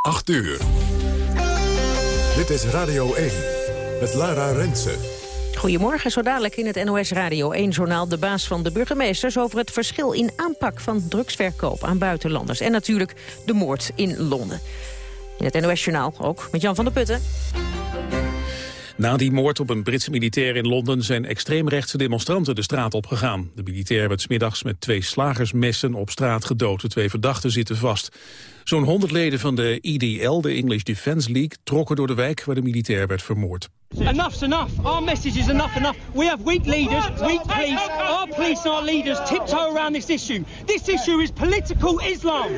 8 uur. Dit is Radio 1 met Lara Rensen. Goedemorgen, zo dadelijk in het NOS Radio 1-journaal... de baas van de burgemeesters over het verschil in aanpak... van drugsverkoop aan buitenlanders. En natuurlijk de moord in Londen. In het NOS-journaal ook met Jan van der Putten. Na die moord op een Britse militair in Londen zijn extreemrechtse demonstranten de straat opgegaan. De militair werd smiddags met twee slagersmessen op straat gedood. De twee verdachten zitten vast. Zo'n 100 leden van de EDL, de English Defence League, trokken door de wijk waar de militair werd vermoord. Enough's enough. Our message is enough enough. We have weak leaders, weak police. Our police and our leaders tiptoe around this issue. This issue is political Islam.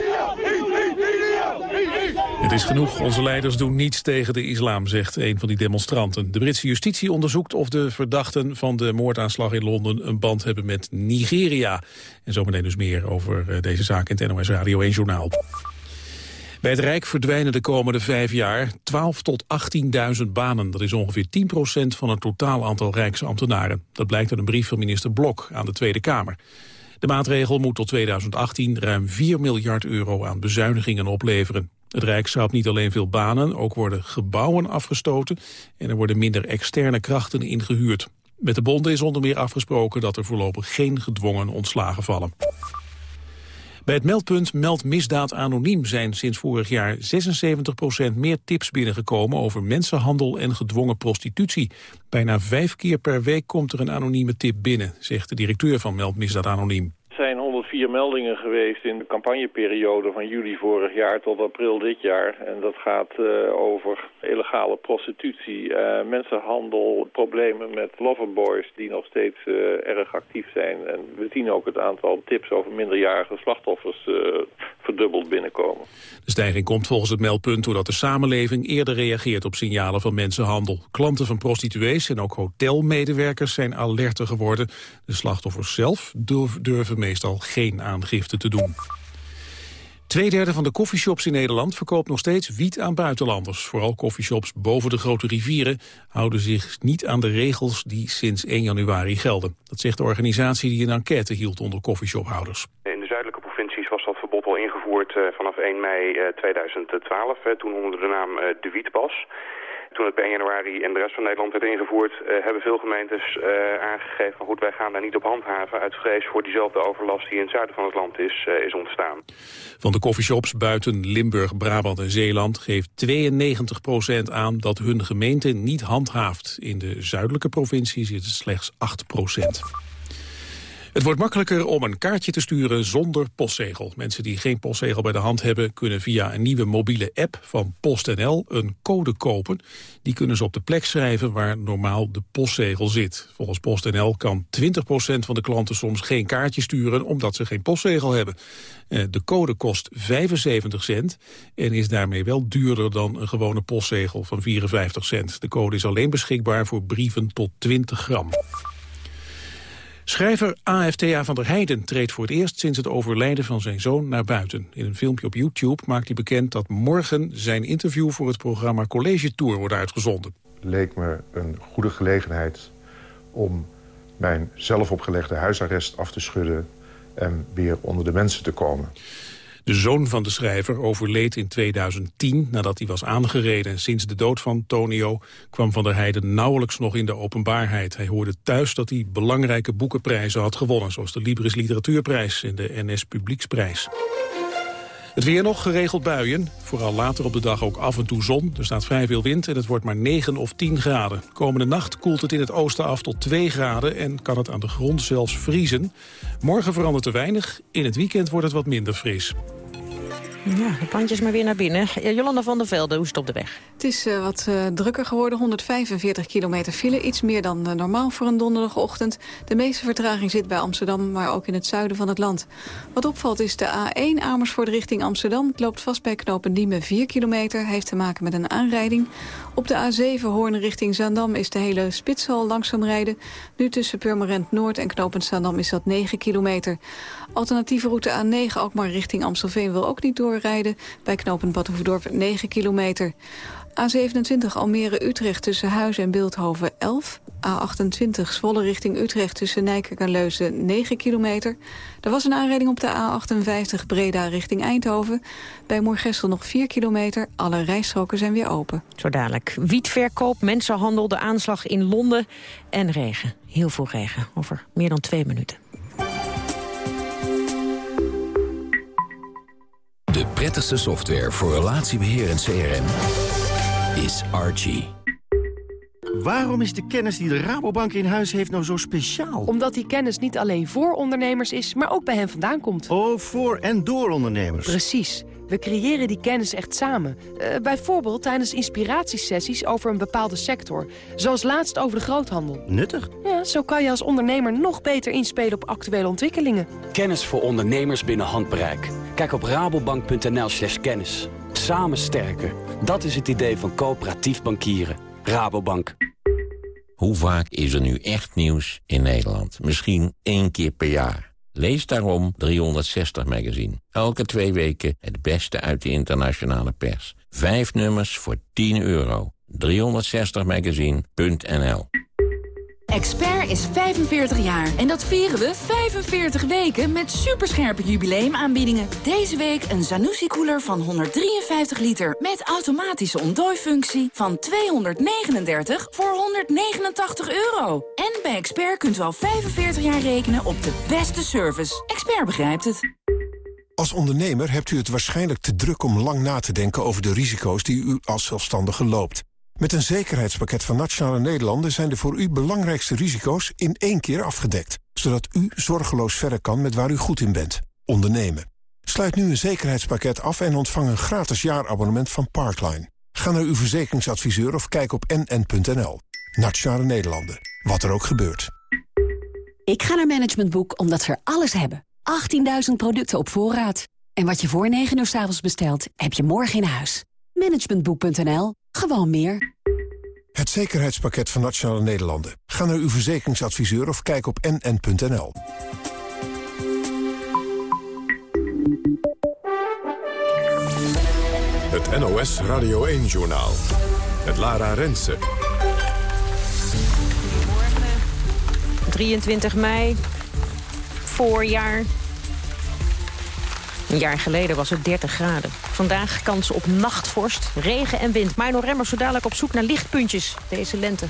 Het is genoeg, onze leiders doen niets tegen de islam, zegt een van die demonstranten. De Britse justitie onderzoekt of de verdachten van de moordaanslag in Londen een band hebben met Nigeria. En zometeen dus meer over eh, deze zaak in het NOS Radio 1 Journaal. Bij het Rijk verdwijnen de komende vijf jaar 12 tot 18.000 banen. Dat is ongeveer 10% van het totaal aantal Rijksambtenaren. Dat blijkt uit een brief van minister Blok aan de Tweede Kamer. De maatregel moet tot 2018 ruim 4 miljard euro aan bezuinigingen opleveren. Het Rijk zou niet alleen veel banen, ook worden gebouwen afgestoten... en er worden minder externe krachten ingehuurd. Met de bonden is onder meer afgesproken dat er voorlopig geen gedwongen ontslagen vallen. Bij het meldpunt Meld Misdaad Anoniem zijn sinds vorig jaar 76% meer tips binnengekomen over mensenhandel en gedwongen prostitutie. Bijna vijf keer per week komt er een anonieme tip binnen, zegt de directeur van Meld Misdaad Anoniem vier meldingen geweest in de campagneperiode van juli vorig jaar tot april dit jaar. En dat gaat uh, over illegale prostitutie, uh, mensenhandel, problemen met loverboys die nog steeds uh, erg actief zijn. En we zien ook het aantal tips over minderjarige slachtoffers verdubbeld binnenkomen. De stijging komt volgens het meldpunt doordat de samenleving eerder reageert op signalen van mensenhandel. Klanten van prostituees en ook hotelmedewerkers zijn alerter geworden. De slachtoffers zelf durven meestal geen aangifte te doen. Tweederde van de koffieshops in Nederland verkoopt nog steeds wiet aan buitenlanders. Vooral koffieshops boven de grote rivieren houden zich niet aan de regels die sinds 1 januari gelden. Dat zegt de organisatie die een enquête hield onder koffieshophouders. In de zuidelijke provincies was dat verbod al ingevoerd eh, vanaf 1 mei 2012, eh, toen onder de naam eh, de Wietpas. Toen het 1 januari in de rest van Nederland werd ingevoerd... Uh, hebben veel gemeentes uh, aangegeven van goed, wij gaan daar niet op handhaven... uit vrees voor diezelfde overlast die in het zuiden van het land is, uh, is ontstaan. Van de coffeeshops buiten Limburg, Brabant en Zeeland... geeft 92% aan dat hun gemeente niet handhaaft. In de zuidelijke provincies is het slechts 8 het wordt makkelijker om een kaartje te sturen zonder postzegel. Mensen die geen postzegel bij de hand hebben... kunnen via een nieuwe mobiele app van PostNL een code kopen. Die kunnen ze op de plek schrijven waar normaal de postzegel zit. Volgens PostNL kan 20% van de klanten soms geen kaartje sturen... omdat ze geen postzegel hebben. Eh, de code kost 75 cent en is daarmee wel duurder dan een gewone postzegel van 54 cent. De code is alleen beschikbaar voor brieven tot 20 gram. Schrijver AFTA van der Heijden treedt voor het eerst sinds het overlijden van zijn zoon naar buiten. In een filmpje op YouTube maakt hij bekend dat morgen zijn interview voor het programma College Tour wordt uitgezonden. Leek me een goede gelegenheid om mijn zelfopgelegde huisarrest af te schudden en weer onder de mensen te komen. De zoon van de schrijver overleed in 2010 nadat hij was aangereden. Sinds de dood van Tonio kwam Van der Heijden nauwelijks nog in de openbaarheid. Hij hoorde thuis dat hij belangrijke boekenprijzen had gewonnen... zoals de Libris Literatuurprijs en de NS Publieksprijs. Het weer nog, geregeld buien. Vooral later op de dag ook af en toe zon. Er staat vrij veel wind en het wordt maar 9 of 10 graden. Komende nacht koelt het in het oosten af tot 2 graden... en kan het aan de grond zelfs vriezen. Morgen verandert er weinig. In het weekend wordt het wat minder fris. Ja, de pandjes maar weer naar binnen. Jolanda van der Velde, hoe is het op de weg? Het is uh, wat uh, drukker geworden, 145 kilometer file. Iets meer dan uh, normaal voor een donderdagochtend. De meeste vertraging zit bij Amsterdam, maar ook in het zuiden van het land. Wat opvalt is de A1 Amersfoort richting Amsterdam. Het loopt vast bij knopen Diemen 4 kilometer. Heeft te maken met een aanrijding. Op de A7 Hoorn richting Zaandam is de hele spits al langzaam rijden. Nu tussen Purmerend Noord en knopend Zaandam is dat 9 kilometer. Alternatieve route A9 Alkmaar richting Amstelveen wil ook niet door doorrijden. Bij knooppunt Badhoevedorp 9 kilometer. A27 Almere-Utrecht tussen Huizen en Beeldhoven 11. A28 Zwolle richting Utrecht tussen Nijkerk en Leuzen 9 kilometer. Er was een aanrijding op de A58 Breda richting Eindhoven. Bij Moergestel nog 4 kilometer. Alle rijstroken zijn weer open. Zo dadelijk. Wietverkoop, mensenhandel, de aanslag in Londen en regen. Heel veel regen, over meer dan twee minuten. De prettigste software voor relatiebeheer en CRM is Archie. Waarom is de kennis die de Rabobank in huis heeft nou zo speciaal? Omdat die kennis niet alleen voor ondernemers is, maar ook bij hen vandaan komt. Oh, voor en door ondernemers. Precies. We creëren die kennis echt samen. Uh, bijvoorbeeld tijdens inspiratiesessies over een bepaalde sector. Zoals laatst over de groothandel. Nuttig. Ja, zo kan je als ondernemer nog beter inspelen op actuele ontwikkelingen. Kennis voor ondernemers binnen handbereik. Kijk op rabobank.nl slash kennis. Samen sterker. Dat is het idee van coöperatief bankieren. Rabobank. Hoe vaak is er nu echt nieuws in Nederland? Misschien één keer per jaar. Lees daarom 360 Magazine. Elke twee weken het beste uit de internationale pers. Vijf nummers voor 10 euro. 360magazine.nl Expert is 45 jaar en dat vieren we 45 weken met superscherpe jubileumaanbiedingen. Deze week een Zanussi-koeler van 153 liter met automatische ontdooifunctie van 239 voor 189 euro. En bij Expert kunt u al 45 jaar rekenen op de beste service. Expert begrijpt het. Als ondernemer hebt u het waarschijnlijk te druk om lang na te denken over de risico's die u als zelfstandige loopt. Met een zekerheidspakket van Nationale Nederlanden zijn de voor u belangrijkste risico's in één keer afgedekt. Zodat u zorgeloos verder kan met waar u goed in bent. Ondernemen. Sluit nu een zekerheidspakket af en ontvang een gratis jaarabonnement van Parkline. Ga naar uw verzekeringsadviseur of kijk op nn.nl. Nationale Nederlanden. Wat er ook gebeurt. Ik ga naar Management Boek omdat ze er alles hebben. 18.000 producten op voorraad. En wat je voor 9 uur s avonds bestelt, heb je morgen in huis. Managementboek.nl gewoon meer. Het zekerheidspakket van Nationale Nederlanden. Ga naar uw verzekeringsadviseur of kijk op nn.nl. Het NOS Radio 1-journaal. Het Lara Rensen. 23 mei, voorjaar. Een jaar geleden was het 30 graden. Vandaag kans op nachtvorst, regen en wind. Mino Remmers zo dadelijk op zoek naar lichtpuntjes deze lente.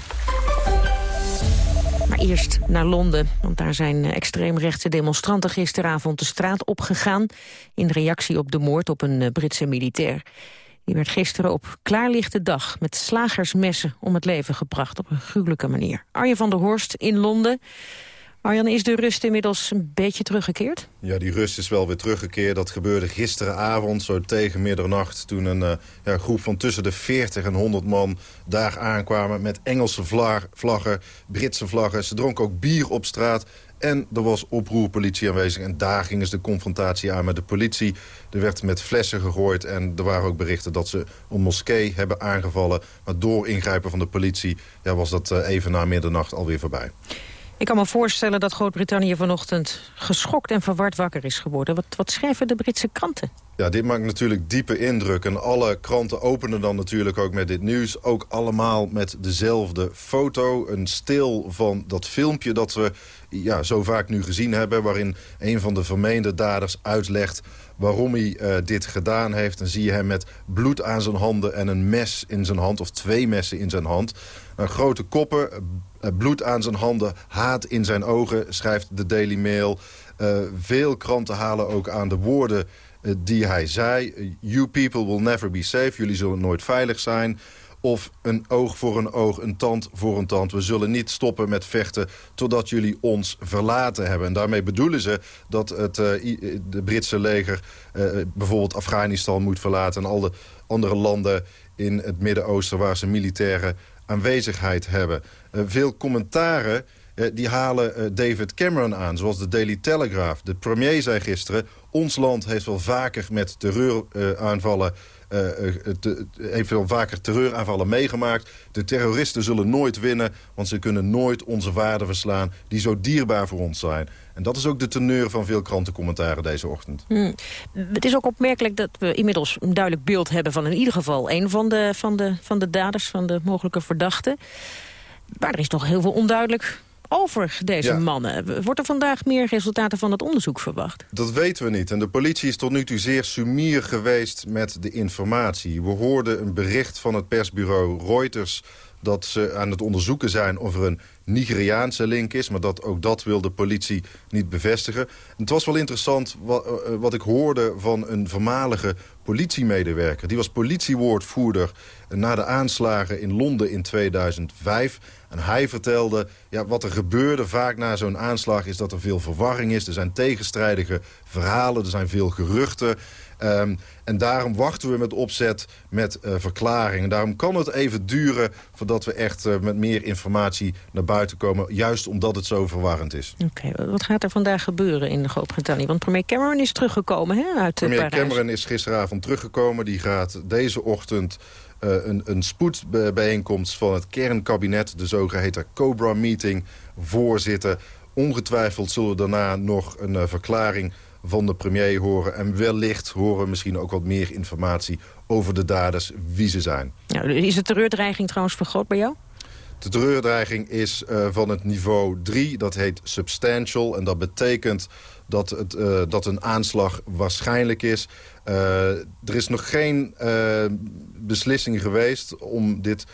Maar eerst naar Londen, want daar zijn extreemrechtse demonstranten gisteravond de straat opgegaan... in reactie op de moord op een eh, Britse militair. Die werd gisteren op klaarlichte dag met slagersmessen om het leven gebracht... op een gruwelijke manier. Arjen van der Horst in Londen... Arjan, is de rust inmiddels een beetje teruggekeerd? Ja, die rust is wel weer teruggekeerd. Dat gebeurde gisteravond, zo tegen middernacht... toen een uh, ja, groep van tussen de 40 en 100 man daar aankwamen... met Engelse vlaggen, Britse vlaggen. Ze dronken ook bier op straat. En er was oproerpolitie aanwezig. En daar gingen ze de confrontatie aan met de politie. Er werd met flessen gegooid. En er waren ook berichten dat ze een moskee hebben aangevallen. Maar door ingrijpen van de politie ja, was dat uh, even na middernacht alweer voorbij. Ik kan me voorstellen dat Groot-Brittannië vanochtend geschokt en verward wakker is geworden. Wat, wat schrijven de Britse kranten? Ja, dit maakt natuurlijk diepe indruk. En alle kranten openen dan natuurlijk ook met dit nieuws. Ook allemaal met dezelfde foto. Een stil van dat filmpje dat we ja, zo vaak nu gezien hebben... waarin een van de vermeende daders uitlegt waarom hij uh, dit gedaan heeft. Dan zie je hem met bloed aan zijn handen en een mes in zijn hand... of twee messen in zijn hand. Een grote koppen, uh, bloed aan zijn handen, haat in zijn ogen... schrijft de Daily Mail. Uh, veel kranten halen ook aan de woorden die hij zei. You people will never be safe. Jullie zullen nooit veilig zijn of een oog voor een oog, een tand voor een tand. We zullen niet stoppen met vechten totdat jullie ons verlaten hebben. En daarmee bedoelen ze dat het de Britse leger bijvoorbeeld Afghanistan moet verlaten... en al de andere landen in het Midden-Oosten waar ze militaire aanwezigheid hebben. Uh, veel commentaren eh, die halen eh, David Cameron aan, zoals de Daily Telegraph. De premier zei gisteren, ons land heeft wel vaker met terreuraanvallen... Uh, te, heeft wel vaker terreuraanvallen meegemaakt. De terroristen zullen nooit winnen, want ze kunnen nooit onze waarden verslaan... die zo dierbaar voor ons zijn. En dat is ook de teneur van veel krantencommentaren deze ochtend. Hmm. Het is ook opmerkelijk dat we inmiddels een duidelijk beeld hebben... van in ieder geval een van de, van de, van de daders, van de mogelijke verdachten. Maar er is toch heel veel onduidelijk over deze mannen. Wordt er vandaag meer resultaten van het onderzoek verwacht? Dat weten we niet. En de politie is tot nu toe zeer sumier geweest met de informatie. We hoorden een bericht van het persbureau Reuters dat ze aan het onderzoeken zijn of er een Nigeriaanse link is. Maar dat, ook dat wil de politie niet bevestigen. het was wel interessant wat, eh, eh, wat ik hoorde van een voormalige politiemedewerker. Die was politiewoordvoerder na de aanslagen in Londen in 2005. En hij vertelde, ja, wat er gebeurde vaak na zo'n aanslag... is dat er veel verwarring is. Er zijn tegenstrijdige verhalen, er zijn veel geruchten. Um, en daarom wachten we met opzet met uh, verklaringen. Daarom kan het even duren voordat we echt uh, met meer informatie naar buiten komen. Juist omdat het zo verwarrend is. Oké, wat gaat er vandaag gebeuren in Groot-Brittannië? Want premier Cameron is teruggekomen hè, uit premier Parijs. Cameron is gisteravond teruggekomen. Die gaat deze ochtend een, een spoedbijeenkomst van het kernkabinet... de zogeheten Cobra-meeting, voorzitten. Ongetwijfeld zullen we daarna nog een verklaring van de premier horen. En wellicht horen we misschien ook wat meer informatie over de daders, wie ze zijn. Ja, is de terreurdreiging trouwens vergroot bij jou? De terreurdreiging is uh, van het niveau 3, dat heet substantial. En dat betekent dat, het, uh, dat een aanslag waarschijnlijk is. Uh, er is nog geen beslissing geweest om dit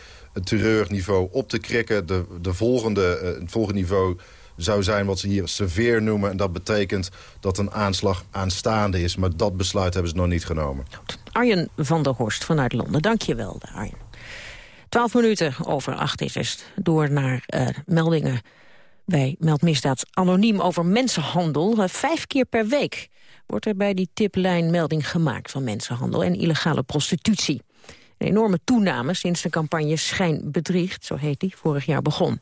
terreurniveau op te krikken. De, de volgende, het volgende niveau zou zijn wat ze hier severe noemen. En dat betekent dat een aanslag aanstaande is. Maar dat besluit hebben ze nog niet genomen. Arjen van der Horst vanuit Londen. Dank je wel, Arjen. Twaalf minuten over acht is het. Door naar meldingen bij Meldmisdaad Anoniem over mensenhandel. Uh, vijf keer per week wordt er bij die tiplijn melding gemaakt van mensenhandel en illegale prostitutie. Een enorme toename sinds de campagne Schijn bedriegt, zo heet die, vorig jaar begon.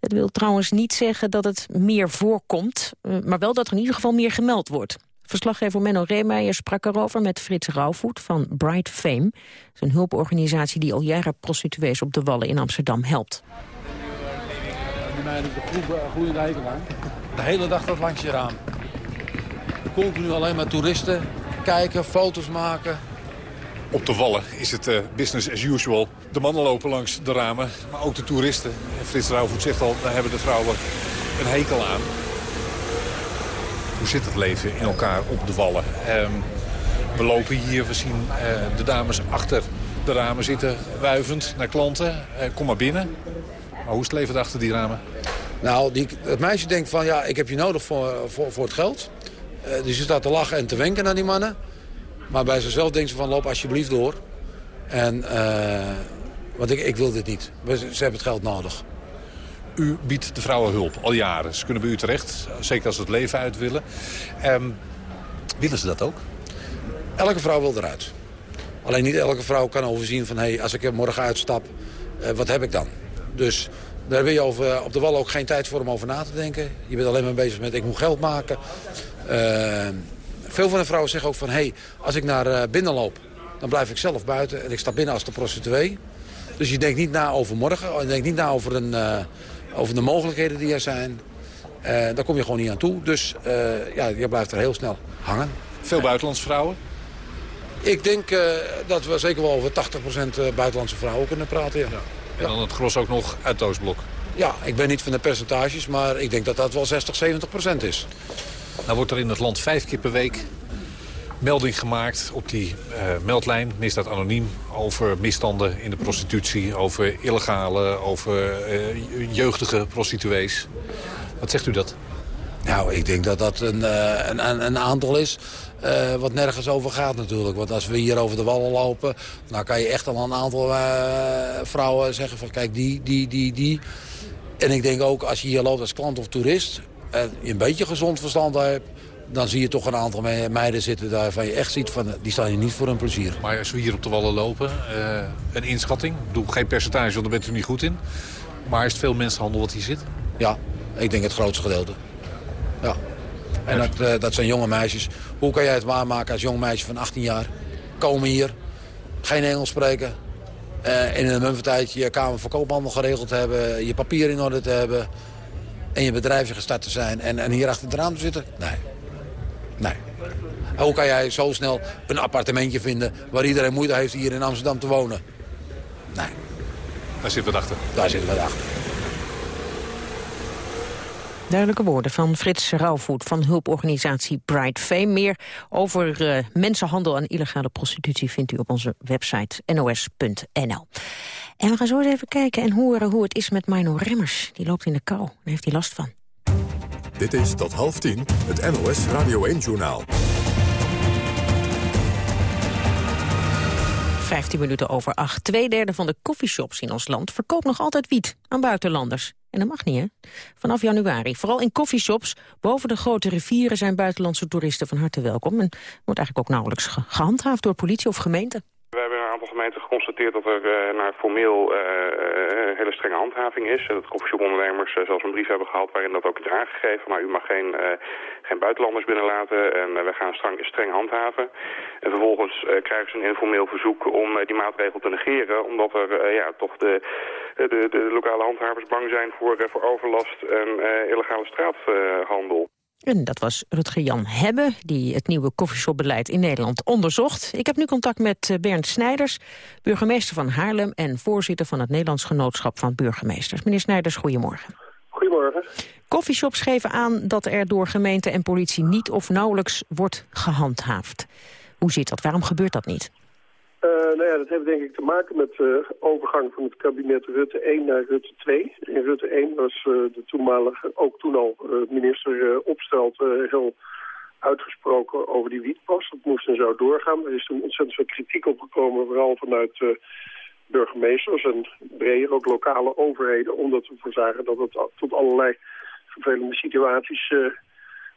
Het wil trouwens niet zeggen dat het meer voorkomt, eh, maar wel dat er in ieder geval meer gemeld wordt. Verslaggever Menno Reemeijer sprak erover met Frits Rauwvoet van Bright Fame. Een hulporganisatie die al jaren prostituees op de Wallen in Amsterdam helpt. Die meiden groeien de aan. De hele dag dat langs je raam. Continu alleen maar toeristen kijken, foto's maken. Op de Wallen is het uh, business as usual. De mannen lopen langs de ramen, maar ook de toeristen. En Frits Rauwvoet zegt al, daar hebben de vrouwen een hekel aan. Hoe zit het leven in elkaar op de Wallen? Um, we lopen hier, we zien uh, de dames achter de ramen zitten, wuivend naar klanten. Kom maar binnen. Maar hoe is het leven achter die ramen? Nou, die, het meisje denkt van, ja, ik heb je nodig voor, voor, voor het geld. dus ze staat te lachen en te wenken naar die mannen. Maar bij zichzelf denkt ze van loop alsjeblieft door. En, uh, want ik, ik wil dit niet. Ze hebben het geld nodig. U biedt de vrouwen hulp al jaren. Ze kunnen bij u terecht, zeker als ze het leven uit willen. Um, willen ze dat ook? Elke vrouw wil eruit. Alleen niet elke vrouw kan overzien van... Hey, als ik morgen uitstap, uh, wat heb ik dan? Dus daar wil je over, op de wal ook geen tijd voor om over na te denken. Je bent alleen maar bezig met ik moet geld maken. Uh, veel van de vrouwen zeggen ook van... hé, hey, als ik naar uh, binnen loop, dan blijf ik zelf buiten... en ik sta binnen als de prostituee. Dus je denkt niet na over morgen. Je denkt niet na over, een, uh, over de mogelijkheden die er zijn. Uh, daar kom je gewoon niet aan toe. Dus ja, je blijft er heel snel hangen. Veel buitenlandse vrouwen? Ik denk dat we zeker wel over 80% buitenlandse vrouwen kunnen praten, ja. ja. En dan het gros ook nog uit Oostblok? Ja, ik ben niet van de percentages, maar ik denk dat dat wel 60, 70% is. Nou wordt er in het land vijf keer per week melding gemaakt op die uh, meldlijn, misdaad anoniem, over misstanden in de prostitutie, over illegale, over uh, jeugdige prostituees. Wat zegt u dat? Nou, ik denk dat dat een, uh, een, een, aantal is uh, wat nergens over gaat natuurlijk. Want als we hier over de wallen lopen... dan kan je echt al een aantal uh, vrouwen zeggen van kijk, die, die, die, die. En ik denk ook als je hier loopt als klant of toerist en je een beetje gezond verstand hebt... dan zie je toch een aantal meiden zitten waarvan je echt ziet van... die staan je niet voor een plezier. Maar als we hier op de wallen lopen, uh, een inschatting... ik bedoel geen percentage, want daar bent u niet goed in... maar is het veel mensenhandel wat hier zit? Ja, Ik denk het grootste gedeelte. Ja. En dat, eh, dat zijn jonge meisjes. Hoe kan jij het waarmaken als jong meisje van 18 jaar? Komen hier, geen Engels spreken. Uh, in een muntentijd je kamer voor koophandel geregeld hebben. Je papier in orde te hebben. En je bedrijfje gestart te zijn. En, en hier achter het raam te zitten? Nee. Nee. Hoe kan jij zo snel een appartementje vinden... waar iedereen moeite heeft hier in Amsterdam te wonen? Nee. Daar zitten we achter. Daar zitten we achter. Duidelijke woorden van Frits Rauwvoet van hulporganisatie Bright Fame. Meer over uh, mensenhandel en illegale prostitutie vindt u op onze website nos.nl. En we gaan zo eens even kijken en horen hoe het is met Mino Remmers. Die loopt in de kou, daar heeft hij last van. Dit is tot half tien het NOS Radio 1-journaal. 15 minuten over acht. Tweederde van de coffeeshops in ons land verkoopt nog altijd wiet aan buitenlanders. En dat mag niet, hè? Vanaf januari. Vooral in coffeeshops boven de grote rivieren zijn buitenlandse toeristen van harte welkom. En wordt eigenlijk ook nauwelijks gehandhaafd door politie of gemeente. Aantal gemeenten geconstateerd dat er uh, naar formeel uh, hele strenge handhaving is. Dat koffieshopondernemers uh, zelfs een brief hebben gehad waarin dat ook is aangegeven. Maar u mag geen, geen buitenlanders binnenlaten en we gaan streng, streng handhaven. En vervolgens krijgen ze een informeel verzoek om die maatregel te negeren. Omdat er ja, toch de, de, de, lokale handhavers bang zijn voor, voor overlast en illegale straathandel. En dat was Rutger Jan Hebbe, die het nieuwe koffieshopbeleid in Nederland onderzocht. Ik heb nu contact met eh, Bernd Snijders, burgemeester van Haarlem... en voorzitter van het Nederlands Genootschap van Burgemeesters. Meneer Snijders, goedemorgen. Goedemorgen. Coffeeshops geven aan dat er door gemeente en politie niet of nauwelijks wordt gehandhaafd. Hoe zit dat? Waarom gebeurt dat niet? Uh, nou ja, dat heeft denk ik te maken met de overgang van het kabinet Rutte 1 naar Rutte 2. In Rutte 1 was uh, de toenmalige, ook toen al, minister Opstelt heel uitgesproken over die wietpas. Dat moest en zou doorgaan. Er is toen ontzettend veel kritiek opgekomen, vooral vanuit burgemeesters en breder ook lokale overheden. Omdat we voor zagen dat het tot allerlei vervelende situaties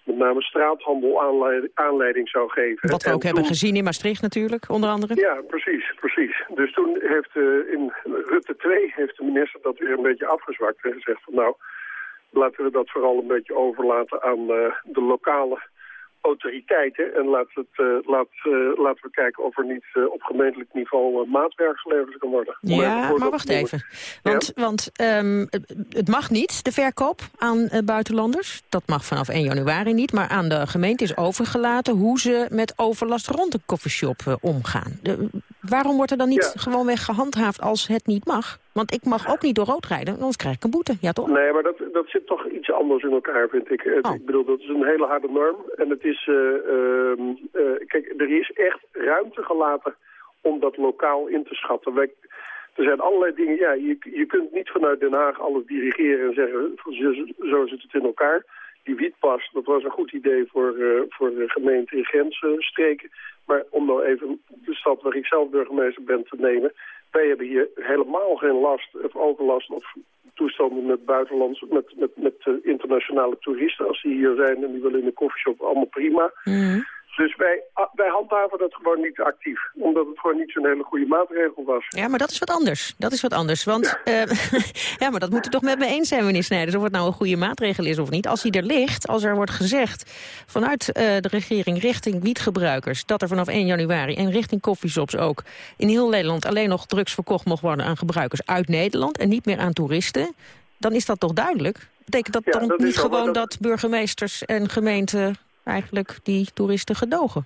met name straathandel aanleiding, zou geven. Wat we ook hebben gezien in Maastricht natuurlijk, onder andere. Ja, precies, precies. Dus toen heeft uh, in Rutte 2 heeft de minister dat weer een beetje afgezwakt en gezegd van nou, laten we dat vooral een beetje overlaten aan uh, de lokale autoriteiten. En laat het, uh, laat, uh, laten we kijken of er niet uh, op gemeentelijk niveau maatwerk geleverd kan worden. Ja, maar wacht even. Want, ja? want um, het mag niet, de verkoop aan buitenlanders. Dat mag vanaf 1 januari niet. Maar aan de gemeente is overgelaten hoe ze met overlast rond de koffieshop omgaan. De, waarom wordt er dan niet ja. gewoonweg gehandhaafd als het niet mag? Want ik mag ook niet door rood rijden, anders krijg ik een boete. Ja, toch? Nee, maar dat, dat zit toch iets anders in elkaar, vind ik. Oh. Ik bedoel, dat is een hele harde norm. En het is... Uh, uh, kijk, er is echt ruimte gelaten om dat lokaal in te schatten. Wij, er zijn allerlei dingen... Ja, je, je kunt niet vanuit Den Haag alles dirigeren en zeggen... Zo, zo zit het in elkaar. Die wietpas, dat was een goed idee voor, uh, voor de gemeente in grensstreken. Maar om nou even de stad waar ik zelf burgemeester ben te nemen... Wij hebben hier helemaal geen last of overlast of toestanden met buitenlandse, met, met, met uh, internationale toeristen. Als die hier zijn en die willen in de koffieshop, allemaal prima. Mm. Dus wij, wij handhaven dat gewoon niet actief. Omdat het gewoon niet zo'n hele goede maatregel was. Ja, maar dat is wat anders. Dat is wat anders. Want ja, uh, ja maar dat moet u toch met me eens zijn, meneer Snijders... of het nou een goede maatregel is of niet. Als die er ligt, als er wordt gezegd vanuit uh, de regering richting wietgebruikers... dat er vanaf 1 januari en richting koffieshops ook... in heel Nederland alleen nog drugs verkocht mogen worden aan gebruikers uit Nederland... en niet meer aan toeristen, dan is dat toch duidelijk? Betekent dat ja, dan dat niet gewoon dat... dat burgemeesters en gemeenten eigenlijk die toeristen gedogen?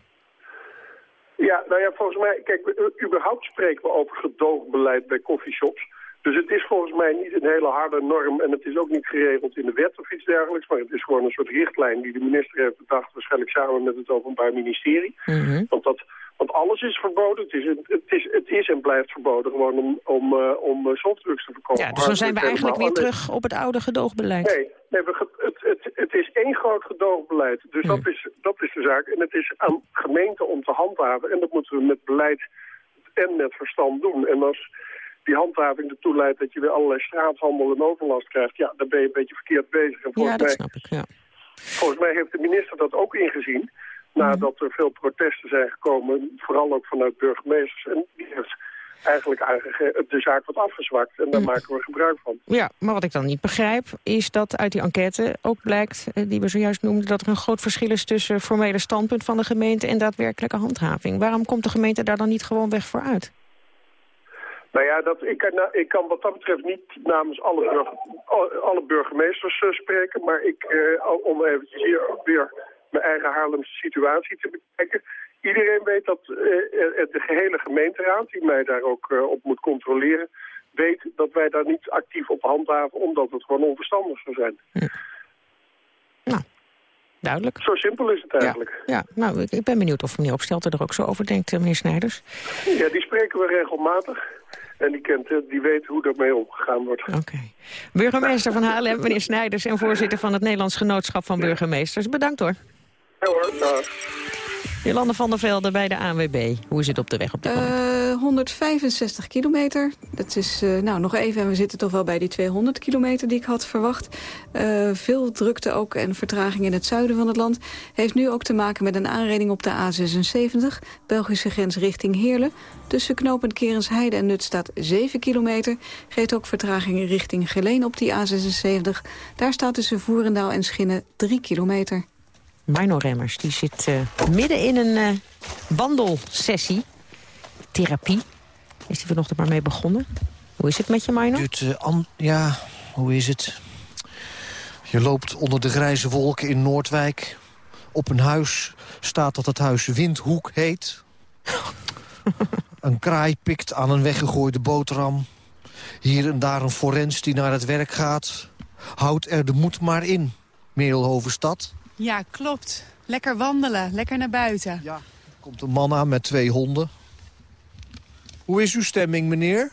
Ja, nou ja, volgens mij, kijk, überhaupt spreken we over gedoogbeleid bij coffeeshops. Dus het is volgens mij niet een hele harde norm en het is ook niet geregeld in de wet of iets dergelijks. Maar het is gewoon een soort richtlijn die de minister heeft bedacht, waarschijnlijk samen met het Openbaar Ministerie. Mm -hmm. Want dat want alles is verboden. Het is, het is, het is en blijft verboden gewoon om, om, uh, om softdrugs te verkopen. Ja, dus dan zijn we eigenlijk weer terug op het oude gedoogbeleid. Nee, nee we, het, is één groot gedoogbeleid. Dus dat, is, dat is de zaak. En het is aan gemeenten om te handhaven. En dat moeten we met beleid en met verstand doen. En als die handhaving ertoe leidt dat je weer allerlei straathandel en overlast krijgt... ja, dan ben je een beetje verkeerd bezig. En ja, dat mij, snap ik, ja. Volgens mij heeft de minister dat ook nadat er veel protesten zijn gekomen, vooral ook vanuit burgemeesters. En die heeft eigenlijk aange- de zaak wordt afgezwakt. En daar maken we gebruik van. Ja, maar wat ik dan niet begrijp is dat uit die enquête ook blijkt... eh, die we zojuist noemden, dat er een groot verschil is... tussen formele standpunt van de gemeente en daadwerkelijke handhaving. Waarom komt de gemeente daar dan niet gewoon weg voor uit? Nou ja, dat, ik, kan, nou, ik kan wat dat betreft niet namens alle, burger, alle, burgemeesters eh, spreken. Maar ik, eh, om eventjes hier weer mijn eigen Haarlemse situatie te bekijken. Iedereen weet dat eh, eh, de gehele gemeenteraad, die mij daar ook eh, op moet controleren... weet dat wij daar niet actief op handhaven, omdat het gewoon onverstandig zou zijn. Duidelijk. Zo simpel is het eigenlijk. Ja, nou, ik, ik ben benieuwd of meneer Opstelten er ook zo over denkt, eh, meneer Snijders. Ja, die spreken we regelmatig. En die, kent, die weet hoe daarmee omgegaan wordt. Oké. Burgemeester van Haarlem, meneer Snijders... en voorzitter van het Nederlands Genootschap van Burgemeesters. Bedankt hoor. Ja hoor, dag. Jolande van der Velde bij de ANWB. Hoe is het op de weg op dit moment? Eh, 165 kilometer. Dat is eh, nou nog even en we zitten toch wel bij die 200 kilometer die ik had verwacht. Eh, veel drukte ook en vertraging in het zuiden van het land. Heeft nu ook te maken met een aanreding op de A76. Belgische grens richting Heerlen. Tussen knooppunt Kerensheide en Nut staat 7 kilometer. Geeft ook vertraging richting Geleen op die A76. Daar staat tussen Voerendaal en Schinnen 3 kilometer. Mino Remmers die zit eh, midden in een eh, wandelsessie. Therapie. Is hij vanochtend maar mee begonnen. Hoe is het met je, Mino? Duurt, eh, ja, hoe is het? Je loopt onder de grijze wolken in Noordwijk. Op een huis staat dat het huis Windhoek heet. een kraai pikt aan een weggegooide boterham. Hier en daar een forens die naar het werk gaat. Houd er de moed maar in, Merelhovenstad. Ja, klopt. Lekker wandelen, lekker naar buiten. Ja. Komt een man aan met twee honden. Hoe is uw stemming, meneer?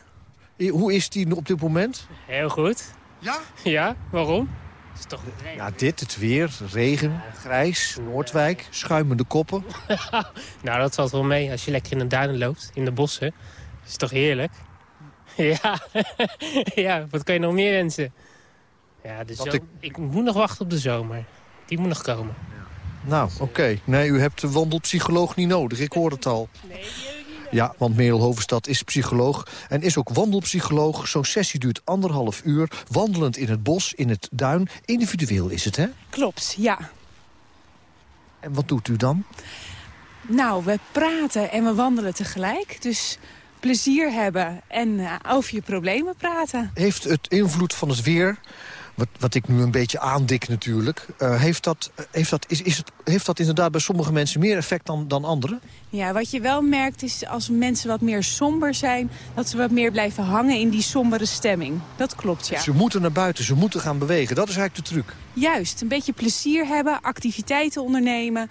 Hoe is die op dit moment? Heel goed. Ja? Ja, waarom? Is toch Ja, dit, het weer, regen, grijs, Noordwijk, schuimende koppen. nou, dat valt wel mee. Als je lekker in de duinen loopt, in de bossen. Is het toch heerlijk? Ja, ja wat kan je nog meer wensen? Ja, de zo- ik... moet nog wachten op de zomer. Die moet nog komen. Nou, oké. Nee, u hebt de wandelpsycholoog niet nodig, ik hoor het al. Ja, want Merel Hovenstad is psycholoog en is ook wandelpsycholoog. Zo'n sessie duurt anderhalf uur, wandelend in het bos, in het duin. Individueel is het, hè? Klopt, ja. En wat doet u dan? Nou, we praten en we wandelen tegelijk. Dus plezier hebben en eh, over je problemen praten. Heeft het invloed van het weer, wat, wat ik nu een beetje aandik natuurlijk... eh, heeft, dat, heeft, dat, is, is het, heeft dat inderdaad bij sommige mensen meer effect dan, dan anderen? Ja, wat je wel merkt is als mensen wat meer somber zijn... dat ze wat meer blijven hangen in die sombere stemming. Dat klopt, ja. Ze moeten naar buiten, ze moeten gaan bewegen. Dat is eigenlijk de truc. Juist, een beetje plezier hebben, activiteiten ondernemen...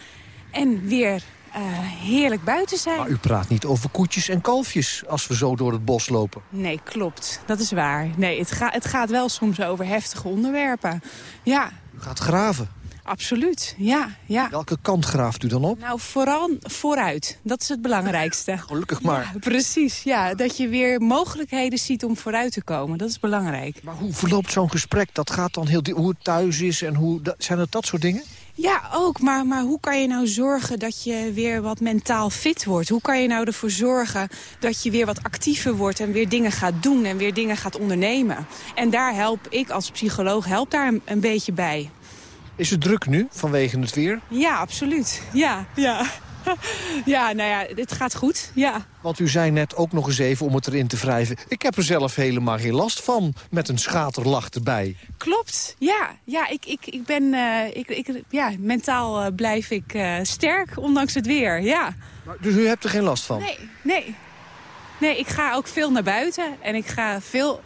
en weer heerlijk buiten zijn. Maar u praat niet over koetjes en kalfjes als we zo door het bos lopen. Nee, klopt. Dat is waar. Nee, het, ga, het gaat wel soms over heftige onderwerpen. Ja, U gaat graven. absoluut. Ja, ja. Welke kant graaft u dan op? Nou, vooral vooruit. Dat is het belangrijkste. Gelukkig maar. Ja, precies, ja. Dat je weer mogelijkheden ziet om vooruit te komen. Dat is belangrijk. Maar hoe verloopt zo'n gesprek? Dat gaat dan heel... Hoe het thuis is en hoe... Zijn het dat soort dingen? Ja, ook. Maar, maar hoe kan je nou zorgen dat je weer wat mentaal fit wordt? Hoe kan je nou ervoor zorgen dat je weer wat actiever wordt... en weer dingen gaat doen en weer dingen gaat ondernemen? En daar help ik als psycholoog help daar een, een beetje bij. Is het druk nu vanwege het weer? Ja, absoluut. Ja, ja. Ja, nou ja, het gaat goed. Ja. Want u zei net ook nog eens even om het erin te wrijven... ik heb er zelf helemaal geen last van met een schaterlach erbij. Klopt, ja. Ja, ik, ik, ik ben, eh, ik, ik, ja mentaal eh, blijf ik eh, sterk, ondanks het weer, ja. Dus u hebt er geen last van? Nee, nee. Nee, ik ga ook veel naar buiten en ik ga veel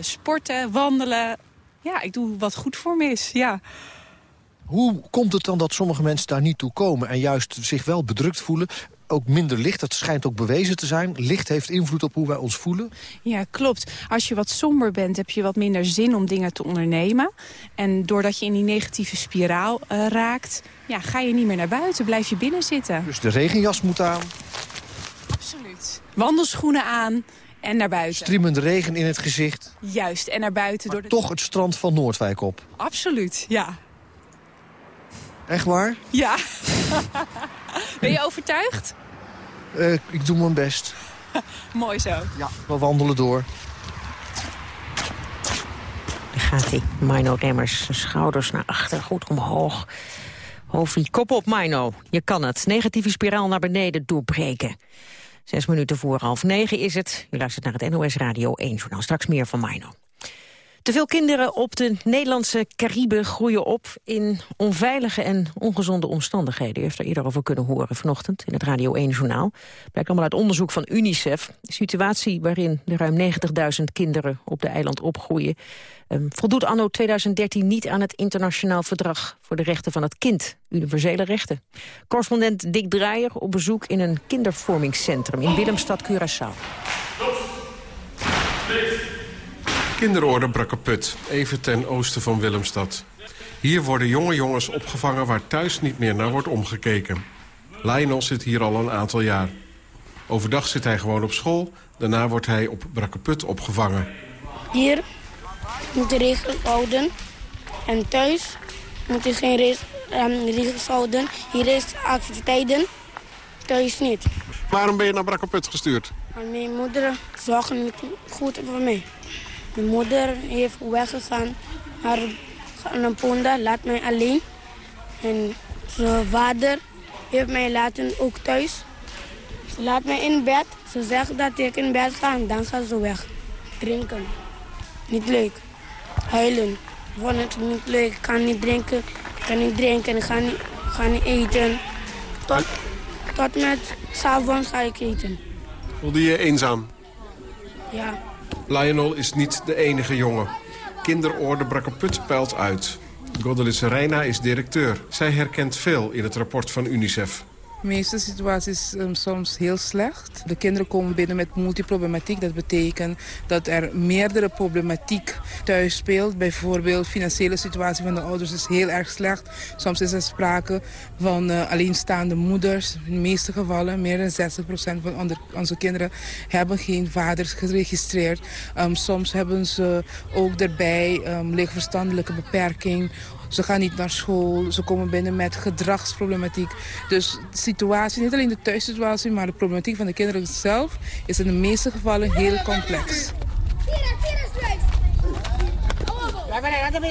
sporten, wandelen. Ja, ik doe wat goed voor me is, ja. Hoe komt het dan dat sommige mensen daar niet toe komen... en juist zich wel bedrukt voelen? Ook minder licht, dat schijnt ook bewezen te zijn. Licht heeft invloed op hoe wij ons voelen. Ja, klopt. Als je wat somber bent, heb je wat minder zin om dingen te ondernemen. En doordat je in die negatieve spiraal eh, raakt, ja, ga je niet meer naar buiten. Blijf je binnen zitten. Dus de regenjas moet aan, Absoluut. Wandelschoenen aan en naar buiten. striemende regen in het gezicht... Juist, en naar buiten. door de... toch het strand van Noordwijk op. Absoluut, ja. Echt waar? Ja. ben je overtuigd? Eh, ik doe mijn best. Mooi zo. Ja, we wandelen door. Daar gaat hij. Mino Remmers, schouders naar achter, goed omhoog. Hoofdie, kop op Mino. Je kan het. Negatieve spiraal naar beneden doorbreken. Zes minuten voor half negen is het. U luistert naar het NOS Radio 1 journaal. Straks meer van Mino. Te veel kinderen op de Nederlandse Cariben groeien op in onveilige en ongezonde omstandigheden. U heeft er eerder over kunnen horen vanochtend in het Radio 1-journaal. Blijkt allemaal uit onderzoek van UNICEF. De situatie waarin de ruim 90.000 kinderen op de eiland opgroeien... Um, voldoet anno 2013 niet aan het internationaal verdrag voor de rechten van het kind. Universele rechten. Correspondent Dick Draaier op bezoek in een kindervormingscentrum in Willemstad, Curaçao. Kinderorde Brakkeput, even ten oosten van Willemstad. Hier worden jonge jongens opgevangen waar thuis niet meer naar wordt omgekeken. Lionel zit hier al een aantal jaar. Overdag zit hij gewoon op school, daarna wordt hij op Brakkeput opgevangen. Hier moet je regels houden en thuis moet je geen regels houden. Hier is activiteiten, thuis niet. Waarom ben je naar Brakkeput gestuurd? Mijn moeder zorgt niet goed voor mij. Mijn moeder heeft weggegaan naar een ponda, laat mij alleen. En zijn vader heeft mij laten ook thuis. Ze laat mij in bed. Ze zegt dat ik in bed ga en dan gaat ze weg. Drinken. Niet leuk. Huilen. Ik vond het niet leuk. Ik kan niet drinken. Ik kan niet drinken. Ik ga niet, ga niet eten. Tot, tot met s'avonds ga ik eten. Voelde je eenzaam? Ja. Lionel is niet de enige jongen. Kinderorde Brakkeput peilt uit. Godelitse Reina is directeur. Zij herkent veel in het rapport van UNICEF. De meeste situaties um, soms heel slecht. De kinderen komen binnen met multiproblematiek. Dat betekent dat er meerdere problematiek thuis speelt. Bijvoorbeeld financiële situatie van de ouders is heel erg slecht. Soms is er sprake van uh, alleenstaande moeders. In de meeste gevallen, meer dan 60% van onze kinderen hebben geen vaders geregistreerd. Um, soms hebben ze ook erbij um, lichtverstandelijke beperking ze gaan niet naar school, ze komen binnen met gedragsproblematiek. Dus de situatie, niet alleen de thuissituatie, maar de problematiek van de kinderen zelf... is in de meeste gevallen heel complex.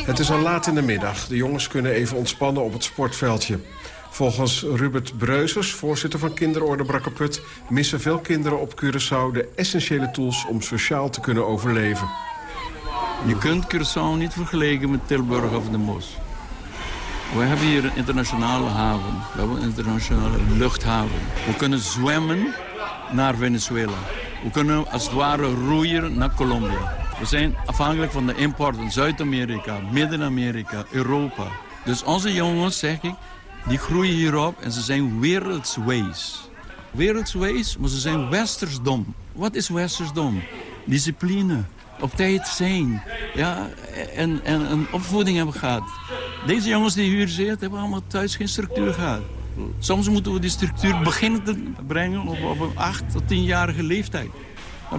Het is al laat in de middag. De jongens kunnen even ontspannen op het sportveldje. Volgens Rubert Breusers, voorzitter van Kinderorde Brakkeput... missen veel kinderen op Curaçao de essentiële tools om sociaal te kunnen overleven. Je kunt Curaçao niet vergelijken met Tilburg of de Mos. We hebben hier een internationale haven. We hebben een internationale luchthaven. We kunnen zwemmen naar Venezuela. We kunnen als het ware roeien naar Colombia. We zijn afhankelijk van de import van Zuid-Amerika, Midden-Amerika, Europa. Dus onze jongens, zeg ik, die groeien hierop en ze zijn wereldswees. Wereldswees, maar ze zijn westersdom. Wat is westersdom? Discipline, op tijd zijn ja, en, en een opvoeding hebben gehad. Deze jongens die hier zitten, hebben allemaal thuis geen structuur gehad. Soms moeten we die structuur beginnen te brengen op, op een 8 tot 10-jarige leeftijd.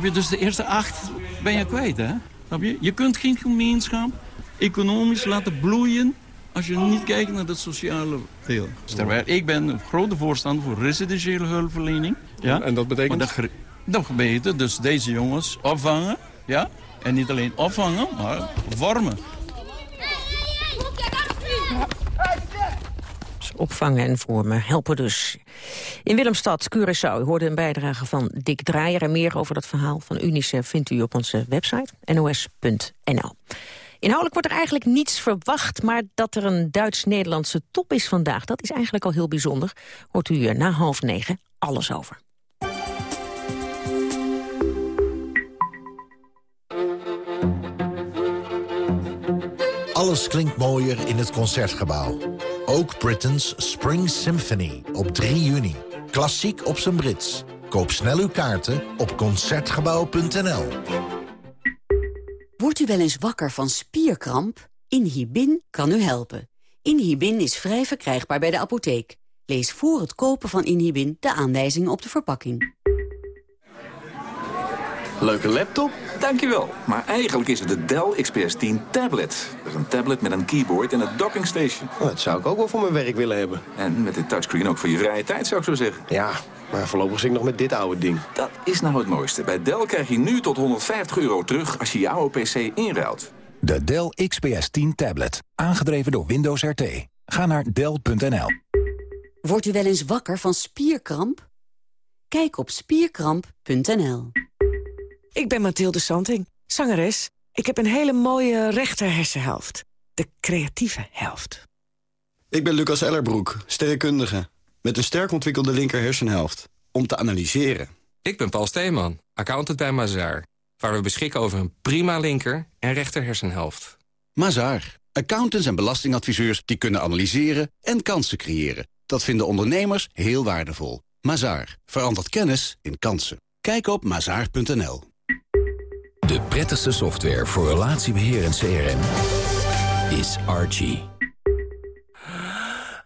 je? Dus de eerste acht ben je kwijt, hè? Je? je kunt geen gemeenschap economisch laten bloeien als je niet kijkt naar het sociale deel. Terwijl ik ben een grote voorstander voor residentiële hulpverlening. Ja? En dat betekent? Dat, dat betekent dus deze jongens opvangen, ja? En niet alleen opvangen, maar vormen. Opvangen en vormen helpen dus. In Willemstad, Curaçao, u hoorde een bijdrage van Dick Draaier... en meer over dat verhaal van UNICEF vindt u op onze website nos.nl. Inhoudelijk wordt er eigenlijk niets verwacht... maar dat er een Duits-Nederlandse top is vandaag... dat is eigenlijk al heel bijzonder. Hoort u na half negen alles over. Alles klinkt mooier in het Concertgebouw. Ook Britain's Spring Symphony op 3 juni. Klassiek op zijn Brits. Koop snel uw kaarten op Concertgebouw.nl. Wordt u wel eens wakker van spierkramp? Inhibin kan u helpen. Inhibin is vrij verkrijgbaar bij de apotheek. Lees voor het kopen van Inhibin de aanwijzingen op de verpakking. Leuke laptop? Dankjewel. Maar eigenlijk is het de Dell XPS 10 tablet. Dat is een tablet met een keyboard en een dockingstation. Oh, dat zou ik ook wel voor mijn werk willen hebben. En met dit touchscreen ook voor je vrije tijd, zou ik zo zeggen. Ja, Maar voorlopig zit ik nog met dit oude ding. Dat is nou het mooiste. Bij Dell krijg je nu tot 150 euro terug als je je oude PC inruilt. De Dell XPS 10 tablet. Aangedreven door Windows RT. Ga naar Dell.nl. Wordt u wel eens wakker van spierkramp? Kijk op spierkramp.nl. Ik ben Mathilde Santing, zangeres. Ik heb een hele mooie rechter hersenhelft. De creatieve helft. Ik ben Lucas Ellerbroek, sterrenkundige. Met een sterk ontwikkelde linker hersenhelft. Om te analyseren. Ik ben Paul Steeman, accountant bij Mazaar. Waar we beschikken over een prima linker en rechter hersenhelft. Mazaar. Accountants en belastingadviseurs die kunnen analyseren en kansen creëren. Dat vinden ondernemers heel waardevol. Mazaar. Verandert kennis in kansen. Kijk op mazaar.nl. De prettigste software voor relatiebeheer en CRM is Archie.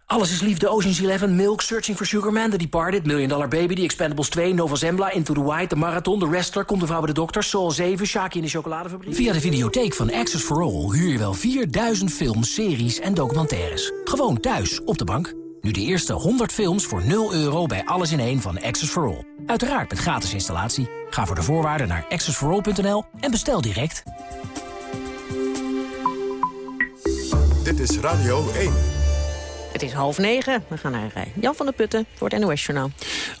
Alles is liefde, Ocean's Eleven, Milk, Searching for Sugar Man, The Departed, Million Dollar Baby, The Expendables 2, Nova Zembla, Into the White, The Marathon, The Wrestler, Komt de Vrouw bij de Dokter, Soul 7, Shaki in de Chocoladefabriek. Via de videotheek van Access for All huur je wel 4000 films, series en documentaires. Gewoon thuis, op de bank. Nu de eerste 100 films voor 0 euro bij Alles in één van Access for All. Uiteraard met gratis installatie. Ga voor de voorwaarden naar accessforall.nl en bestel direct. Dit is Radio 1. Het is half negen. We gaan naar eh, Jan van der Putten voor het NOS-journaal.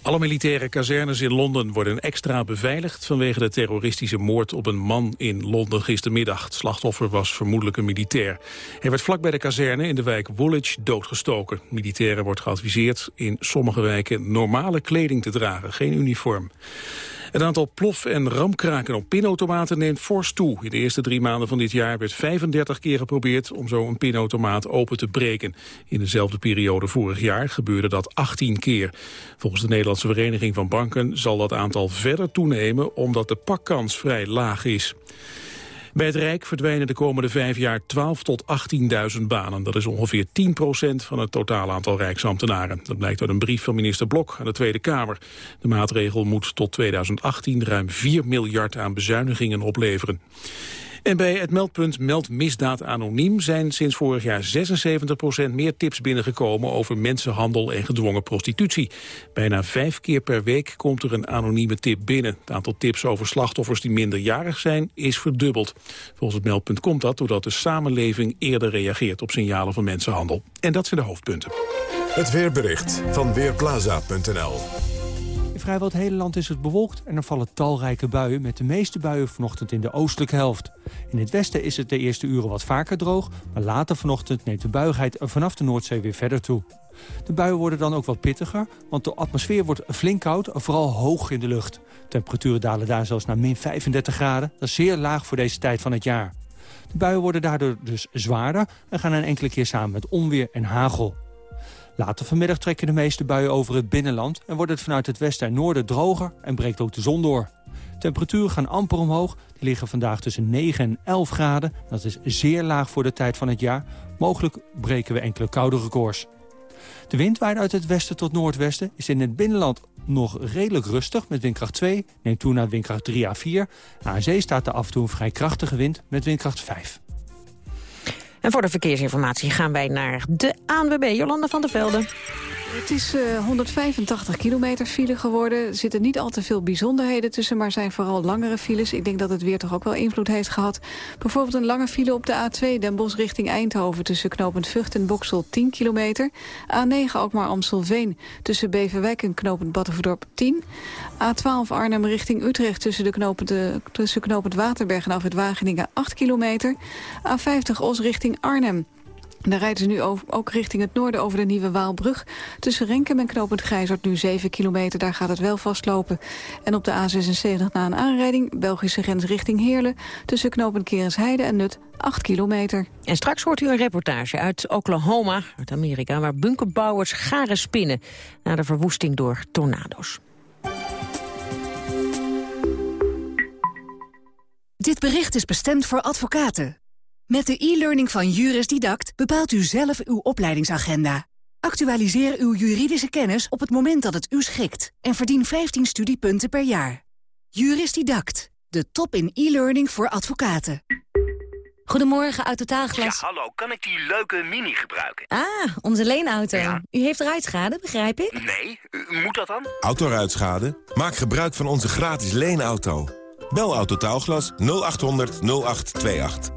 Alle militaire kazernes in Londen worden extra beveiligd... vanwege de terroristische moord op een man in Londen gistermiddag. Slachtoffer was vermoedelijk een militair. Hij werd vlak bij de kazerne in de wijk Woolwich doodgestoken. Militairen wordt geadviseerd in sommige wijken normale kleding te dragen, geen uniform. Het aantal plof- en ramkraken op pinautomaten neemt fors toe. In de eerste drie maanden van dit jaar werd 35 keer geprobeerd om zo een pinautomaat open te breken. In dezelfde periode vorig jaar gebeurde dat 18 keer. Volgens de Nederlandse Vereniging van Banken zal dat aantal verder toenemen omdat de pakkans vrij laag is. Bij het Rijk verdwijnen de komende vijf jaar 12 tot 18.000 banen. Dat is ongeveer 10% van het totaal aantal Rijksambtenaren. Dat blijkt uit een brief van minister Blok aan de Tweede Kamer. De maatregel moet tot 2018 ruim 4 miljard aan bezuinigingen opleveren. En bij het meldpunt Meld Misdaad Anoniem zijn sinds vorig jaar 76% meer tips binnengekomen over mensenhandel en gedwongen prostitutie. Bijna vijf keer per week komt er een anonieme tip binnen. Het aantal tips over slachtoffers die minderjarig zijn is verdubbeld. Volgens het meldpunt komt dat doordat de samenleving eerder reageert op signalen van mensenhandel. En dat zijn de hoofdpunten. Het weerbericht van Weerplaza.nl in vrijwel het hele land is het bewolkt en er vallen talrijke buien... met de meeste buien vanochtend in de oostelijke helft. In het westen is het de eerste uren wat vaker droog... maar later vanochtend neemt de buigheid vanaf de Noordzee weer verder toe. De buien worden dan ook wat pittiger, want de atmosfeer wordt flink koud... vooral hoog in de lucht. Temperaturen dalen daar zelfs naar min 35 graden. Dat is zeer laag voor deze tijd van het jaar. De buien worden daardoor dus zwaarder... en gaan een enkele keer samen met onweer en hagel. Later vanmiddag trekken de meeste buien over het binnenland... en wordt het vanuit het westen en noorden droger en breekt ook de zon door. Temperaturen gaan amper omhoog. Die liggen vandaag tussen 9 en 11 graden. Dat is zeer laag voor de tijd van het jaar. Mogelijk breken we enkele koude records. De wind waait uit het westen tot noordwesten. Is in het binnenland nog redelijk rustig met windkracht 2. Neemt toe naar windkracht 3 à 4. Aan zee staat er af en toe een vrij krachtige wind met windkracht 5. En voor de verkeersinformatie gaan wij naar de ANWB, Jolanda van der Velde. Het is 185 eh, kilometer file geworden. Er zitten niet al te veel bijzonderheden tussen, maar zijn vooral langere files. Ik denk dat het weer toch ook wel invloed heeft gehad. Bijvoorbeeld een lange file op de A2 Den Bosch richting Eindhoven... tussen knooppunt Vught en Boksel 10 kilometer. A9 Alkmaar Amstelveen tussen Beverwijk en knooppunt Battenverdorp 10. A12 Arnhem richting Utrecht tussen, de knooppunt, tussen knooppunt Waterberg en af het Wageningen 8 kilometer. A50 Os richting Arnhem. Daar rijden ze nu ook richting het noorden over de Nieuwe Waalbrug. Tussen Renkem en Knopend Grijzert nu 7 kilometer. Daar gaat het wel vastlopen. En op de A76 na een aanrijding, Belgische grens richting Heerlen... tussen Knopend Kerensheide en Nut 8 kilometer. En straks hoort u een reportage uit Oklahoma, uit Amerika... waar bunkerbouwers garen spinnen na de verwoesting door tornado's. Dit bericht is bestemd voor advocaten. Met de e-learning van Juris Didact bepaalt u zelf uw opleidingsagenda. Actualiseer uw juridische kennis op het moment dat het u schikt... en verdien 15 studiepunten per jaar. Juris Didact, de top in e-learning voor advocaten. Goedemorgen, Autotaalglas. Ja, hallo. Kan ik die leuke Mini gebruiken? Ah, onze leenauto. U heeft ruitschade, begrijp ik? Nee, u moet dat dan? Autoruitschade? Maak gebruik van onze gratis leenauto. Bel Autotaalglas 0800 0828.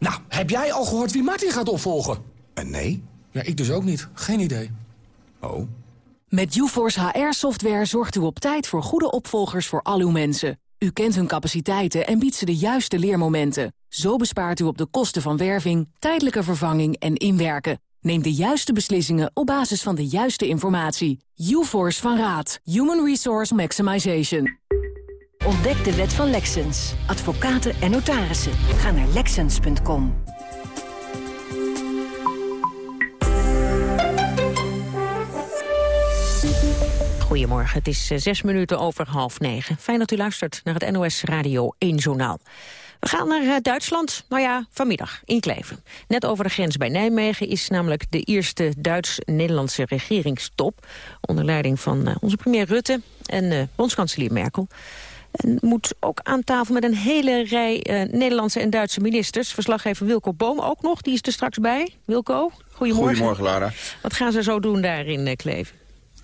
Nou, heb jij al gehoord wie Martin gaat opvolgen? nee. Ja, ik dus ook niet. Geen idee. Oh. Met UForce HR-software zorgt u op tijd voor goede opvolgers voor al uw mensen. U kent hun capaciteiten en biedt ze de juiste leermomenten. Zo bespaart u op de kosten van werving, tijdelijke vervanging en inwerken. Neem de juiste beslissingen op basis van de juiste informatie. UForce van Raad. Human Resource Maximization. Ontdek de wet van Lexens. Advocaten en notarissen. Ga naar Lexens.com. Goedemorgen, het is eh, zes minuten over half negen. Fijn dat u luistert naar het NOS Radio 1 Journaal. We gaan naar eh, Duitsland, nou ja, vanmiddag, in Kleven. Net over de grens bij Nijmegen is namelijk de eerste Duits-Nederlandse regeringstop... onder leiding van eh, onze premier Rutte en bondskanselier Merkel. En moet ook aan tafel met een hele rij Nederlandse en Duitse ministers. Verslaggever Wilco Boom ook nog, die is er straks bij. Wilco, goedemorgen. Goedemorgen, Lara. Wat gaan ze zo doen daar in Kleven?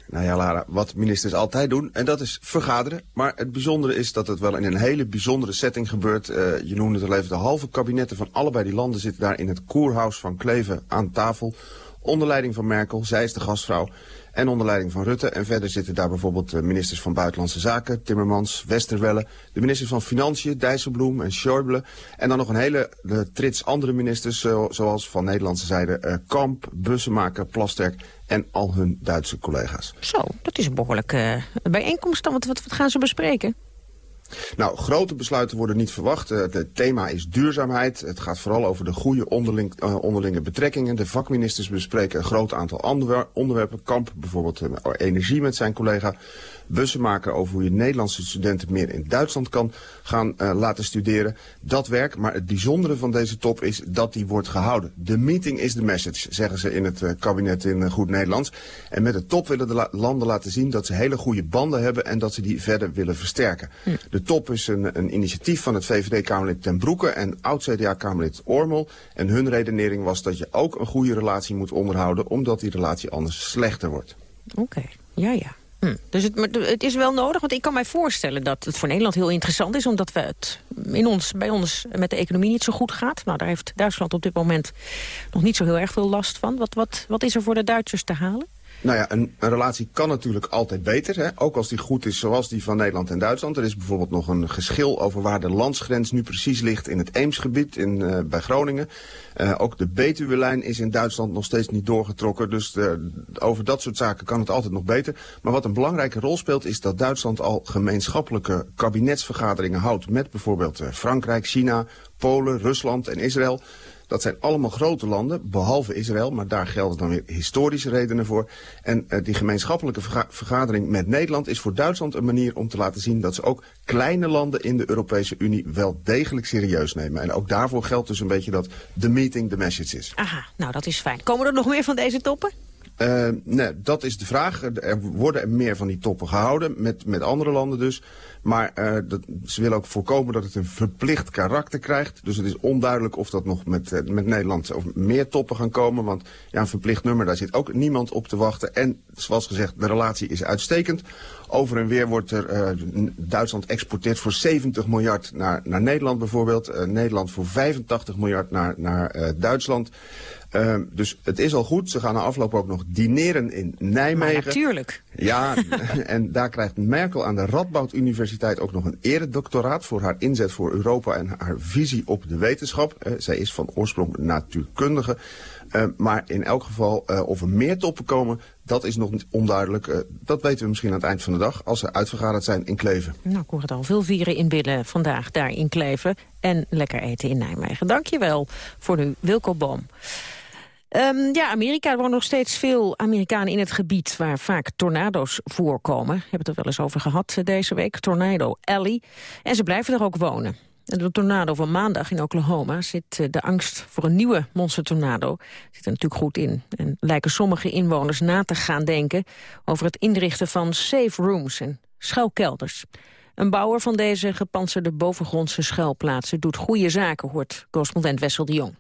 Nou ja, Lara, wat ministers altijd doen, en dat is vergaderen. Maar het bijzondere is dat het wel in een hele bijzondere setting gebeurt. Uh, je noemde het al even, de halve kabinetten van allebei die landen zitten daar in het Koerhuis van Kleven aan tafel. Onder leiding van Merkel, zij is de gastvrouw en onder leiding van Rutte. En verder zitten daar bijvoorbeeld de ministers van Buitenlandse Zaken, Timmermans, Westerwelle, de ministers van Financiën, Dijsselbloem en Schäuble. En dan nog een hele de trits andere ministers, zoals van Nederlandse zijde uh, Kamp, Bussemaker, Plasterk en al hun Duitse collega's. Zo, dat is een behoorlijke bijeenkomst. Dan. Wat, wat gaan ze bespreken? Nou, grote besluiten worden niet verwacht. Uh, het thema is duurzaamheid. Het gaat vooral over de goede uh, onderlinge betrekkingen. De vakministers bespreken een groot aantal onderwerpen. Kamp bijvoorbeeld uh, energie met zijn collega bussen maken over hoe je Nederlandse studenten meer in Duitsland kan gaan uh, laten studeren. Dat werkt, maar het bijzondere van deze top is dat die wordt gehouden. De meeting is the message, zeggen ze in het uh, kabinet in uh, goed Nederlands. En met de top willen de la landen laten zien dat ze hele goede banden hebben en dat ze die verder willen versterken. Hm. De top is een, een initiatief van het VVD-Kamerlid Ten Broeke en oud-CDA-Kamerlid Ormel. En hun redenering was dat je ook een goede relatie moet onderhouden, omdat die relatie anders slechter wordt. Oké, okay. ja ja. Hm. Dus het, is wel nodig, want ik kan mij voorstellen dat het voor Nederland heel interessant is... omdat we het in ons, bij ons met de economie niet zo goed gaat. Nou, daar heeft Duitsland op dit moment nog niet zo heel erg veel last van. Wat, wat, wat is er voor de Duitsers te halen? Nou ja, een, relatie kan natuurlijk altijd beter. Hè? Ook als die goed is zoals die van Nederland en Duitsland. Er is bijvoorbeeld nog een geschil over waar de landsgrens nu precies ligt in het Eemsgebied in, uh, bij Groningen. Uh, ook de Betuwe-lijn is in Duitsland nog steeds niet doorgetrokken. Dus de, over dat soort zaken kan het altijd nog beter. Maar wat een belangrijke rol speelt is dat Duitsland al gemeenschappelijke kabinetsvergaderingen houdt. Met bijvoorbeeld Frankrijk, China, Polen, Rusland en Israël. Dat zijn allemaal grote landen, behalve Israël, maar daar gelden dan weer historische redenen voor. En uh, die gemeenschappelijke verga vergadering met Nederland is voor Duitsland een manier om te laten zien dat ze ook kleine landen in de Europese Unie wel degelijk serieus nemen. En ook daarvoor geldt dus een beetje dat the meeting the message is. Aha, nou dat is fijn. Komen er nog meer van deze toppen? Uh, nee, dat is de vraag. Er worden er meer van die toppen gehouden, met, met andere landen dus. Maar uh, dat, ze willen ook voorkomen dat het een verplicht karakter krijgt. Dus het is onduidelijk of dat nog met, uh, met Nederland of meer toppen gaan komen. Want ja, een verplicht nummer, daar zit ook niemand op te wachten. En zoals gezegd, de relatie is uitstekend. Over en weer wordt er, Duitsland exporteert voor 70 miljard naar, naar Nederland bijvoorbeeld. Nederland voor 85 miljard naar, naar Duitsland. Uh, dus het is al goed. Ze gaan na afloop ook nog dineren in Nijmegen. Maar natuurlijk. Ja, en daar krijgt Merkel aan de Radboud Universiteit ook nog een eredoctoraat... voor haar inzet voor Europa en haar visie op de wetenschap. Uh, zij is van oorsprong natuurkundige. Uh, maar in elk geval, uh, of er meer toppen komen, dat is nog niet onduidelijk. Uh, dat weten we misschien aan het eind van de dag, als ze uitvergaderd zijn in Kleven. Nou, ik hoor het al. Veel vieren in Billen vandaag daar in Kleven. En lekker eten in Nijmegen. Dankjewel voor nu, Wilco Boom. Um, ja, Amerika. Er wonen nog steeds veel Amerikanen in het gebied waar vaak tornado's voorkomen. We hebben het er wel eens over gehad deze week. Tornado Alley. En ze blijven er ook wonen. De tornado van maandag in Oklahoma zit eh, de angst voor een nieuwe monstertornado zit er natuurlijk goed in. En lijken sommige inwoners na te gaan denken over het inrichten van safe rooms en schuilkelders. Een bouwer van deze gepantserde bovengrondse schuilplaatsen doet goede zaken, hoort correspondent Wessel de Jong.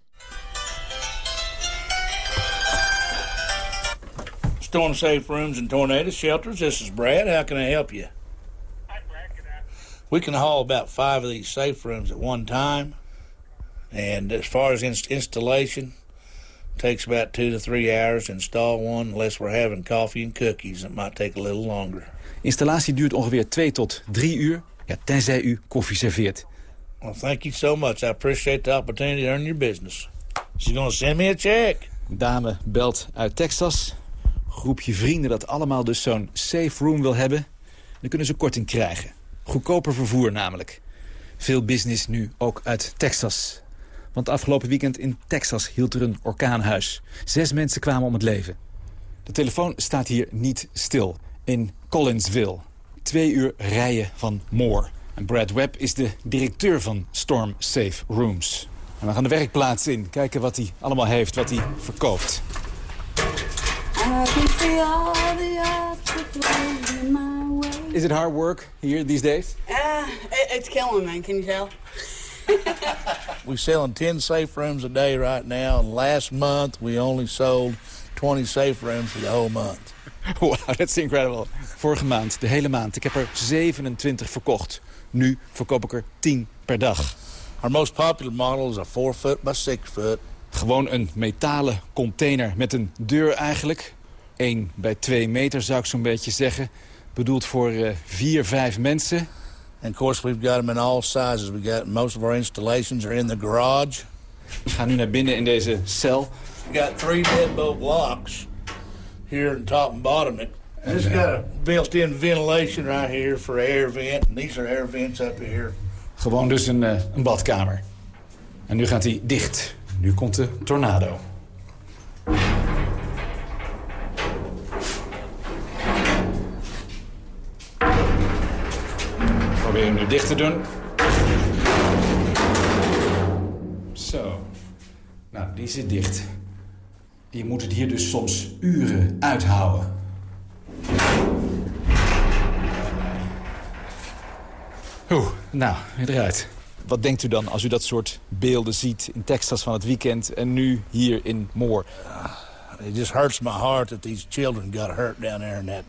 Storm safe rooms and tornado shelters. This is Brad. How can I help you? We can haul about five of these safe rooms at one time. And as far as inst installation, takes about two to three hours to install one. Unless we're having coffee and cookies, it might take a little longer. Installatie duurt ongeveer 2 tot 3 uur, ja, tenzij u koffie serveert. Well, thank you so much. I appreciate the opportunity to earn your business. She's gonna send me a check. dame belt uit Texas. Groepje vrienden dat allemaal dus zo'n safe room wil hebben. Dan kunnen ze korting krijgen. Goedkoper vervoer namelijk. Veel business nu ook uit Texas. Want afgelopen weekend in Texas hield er een orkaanhuis. Zes mensen kwamen om het leven. De telefoon staat hier niet stil. In Collinsville. Twee uur rijden van Moore. En Brad Webb is de directeur van Storm Safe Rooms. En we gaan de werkplaats in. Kijken wat hij allemaal heeft, wat hij verkoopt. Is it hard work here these days? Uh, it's killing me, can you tell? We're selling 10 safe rooms a day right now. And last month, we only sold 20 safe rooms for the whole month. Wow, that's incredible. Vorige maand, de hele maand. Ik heb er 27 verkocht. Nu verkoop ik er 10 per dag. Our most popular model is a 4 foot by 6 foot. Gewoon een metalen container met een deur eigenlijk. 1 bij 2 meter zou ik zo'n beetje zeggen. Bedoeld voor uh, vier, vijf mensen. And of course we've got them in all sizes. We got most of our installations are in the garage. We gaan nu naar binnen in deze cel. We got three deadbolt locks here the top and bottom. It's got a built-in ventilation right here for air vent. And these are air vents up here. Gewoon dus een, uh, een badkamer. En nu gaat hij dicht. Nu komt de tornado. Probeer hem nu dicht te doen. Zo. Nou, die zit dicht. Je moet het hier dus soms uren uithouden. Oeh, nou, weer eruit. Wat denkt u dan als u dat soort beelden ziet in Texas van het weekend... en nu hier in Moore? Uh, it just hurts my heart that these children got hurt down there in that,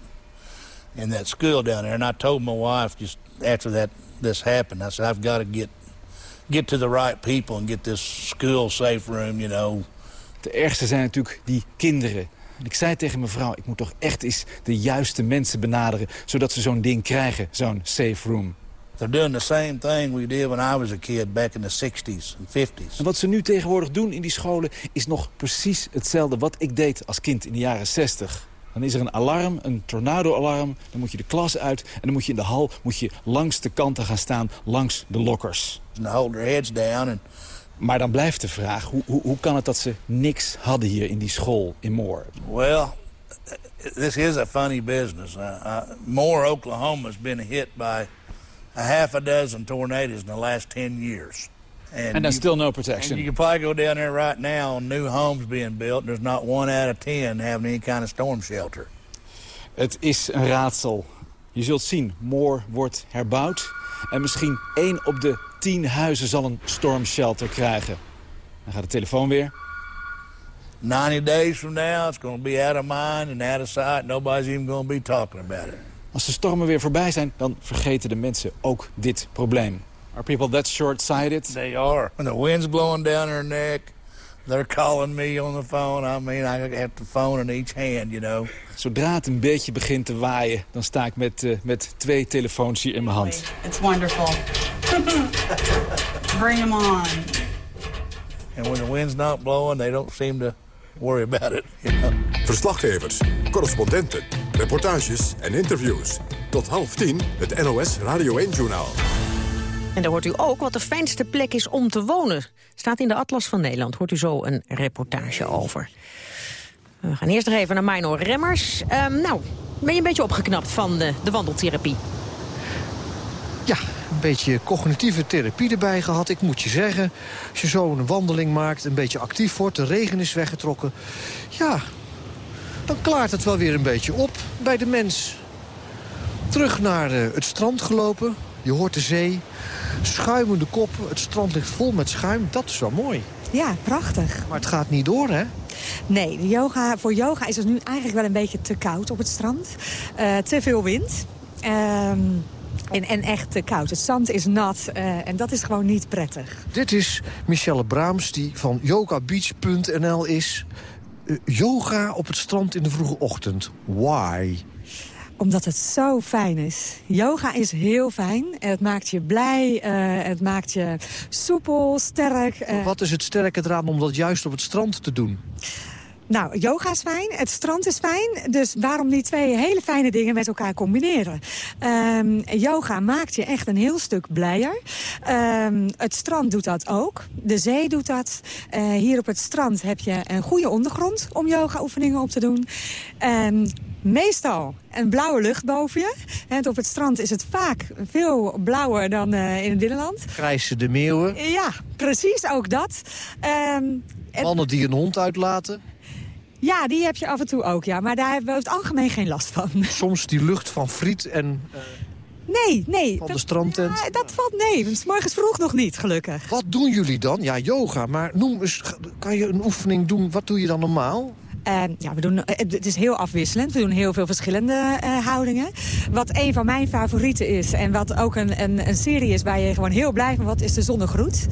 in that school down there. And I told my wife just after that this happened, I said, I've got to get, get to the right people and get this school safe room, you know. De ergste zijn natuurlijk die kinderen. En ik zei tegen mevrouw, ik moet toch echt eens de juiste mensen benaderen... zodat ze zo'n ding krijgen, zo'n safe room. They're doing the same thing we did when I was a kid back in the 60s and 50s. En wat ze nu tegenwoordig doen in die scholen is nog precies hetzelfde wat ik deed als kind in de jaren 60. Dan is er een alarm, een tornado-alarm. Dan moet je de klas uit en dan moet je in de hal moet je langs de kanten gaan staan, langs de lokkers. And hold their heads down. And... Maar dan blijft de vraag, hoe, hoe, hoe kan het dat ze niks hadden hier in die school in Moore? Well, this is a funny business. Uh, uh, Moore, Oklahoma has been hit by a half a dozen tornadoes in the last 10 years. And, and there's you, still no protection. you can probably go down there right now on new homes being built. And there's not one out of 10 having any kind of storm shelter. Het is een raadsel. Je zult zien, Moore wordt herbouwd. En misschien één op de tien huizen zal een stormshelter krijgen. Dan gaat de telefoon weer. 90 days from now, it's going to be out of mind and out of sight. Nobody's even going to be talking about it. Als de stormen weer voorbij zijn, dan vergeten de mensen ook dit probleem. Are people that short-sighted? They are. When the wind's blowing down their neck, they're calling me on the phone. I mean, I have the phone in each hand, you know. Zodra het een beetje begint te waaien, dan sta ik met, uh, met twee telefoons hier in mijn hand. It's wonderful. Bring them on. And when the wind's not blowing, they don't seem to worry about it. You know? Verslaggevers, correspondenten, reportages en interviews. Tot half tien het NOS Radio 1-journaal. En daar hoort u ook wat de fijnste plek is om te wonen. Staat in de Atlas van Nederland. Hoort u zo een reportage over. We gaan eerst nog even naar Mino Remmers. Ehm, nou, ben je een beetje opgeknapt van de, de wandeltherapie? Ja, een beetje cognitieve therapie erbij gehad. Ik moet je zeggen, als je zo een wandeling maakt, een beetje actief wordt... de regen is weggetrokken, ja, dan klaart het wel weer een beetje op bij de mens. Terug naar uh, het strand gelopen, je hoort de zee, schuimende koppen. Het strand ligt vol met schuim, dat is wel mooi. Ja, prachtig. Maar het gaat niet door, hè? Nee, yoga, voor yoga is het nu eigenlijk wel een beetje te koud op het strand. Uh, te veel wind. Ehm en, en echt te koud. Het zand is nat uh, en dat is gewoon niet prettig. Dit is Michelle Braams die van yogabeach.nl is. Uh, yoga op het strand in de vroege ochtend. Why? Omdat het zo fijn is. Yoga is heel fijn. Het maakt je blij. Uh, het maakt je soepel, sterk. Wat is het sterke eraan om dat juist op het strand te doen? Nou, yoga is fijn, het strand is fijn. Dus waarom niet twee hele fijne dingen met elkaar combineren? Um, yoga maakt je echt een heel stuk blijer. Um, het strand doet dat ook. De zee doet dat. Uh, hier op het strand heb je een goede ondergrond om yoga-oefeningen op te doen. Um, meestal een blauwe lucht boven je. En op het strand is het vaak veel blauwer dan uh, in het binnenland. Grijze de meeuwen. Ja, precies, ook dat. Um, Mannen die een hond uitlaten. Ja, die heb je af en toe ook, ja. Maar daar hebben we over het algemeen geen last van. Soms die lucht van friet en... Uh, nee, nee. Van de strandtent? Ja, dat valt nee. S morgens vroeg nog niet, gelukkig. Wat doen jullie dan? Ja, yoga. Maar noem eens, kan je een oefening doen? Wat doe je dan normaal? Ja, we doen, het is heel afwisselend. We doen heel veel verschillende uh, houdingen. Wat een van mijn favorieten is... en wat ook een, een, een serie is waar je gewoon heel blij van wordt... is de zonnegroet.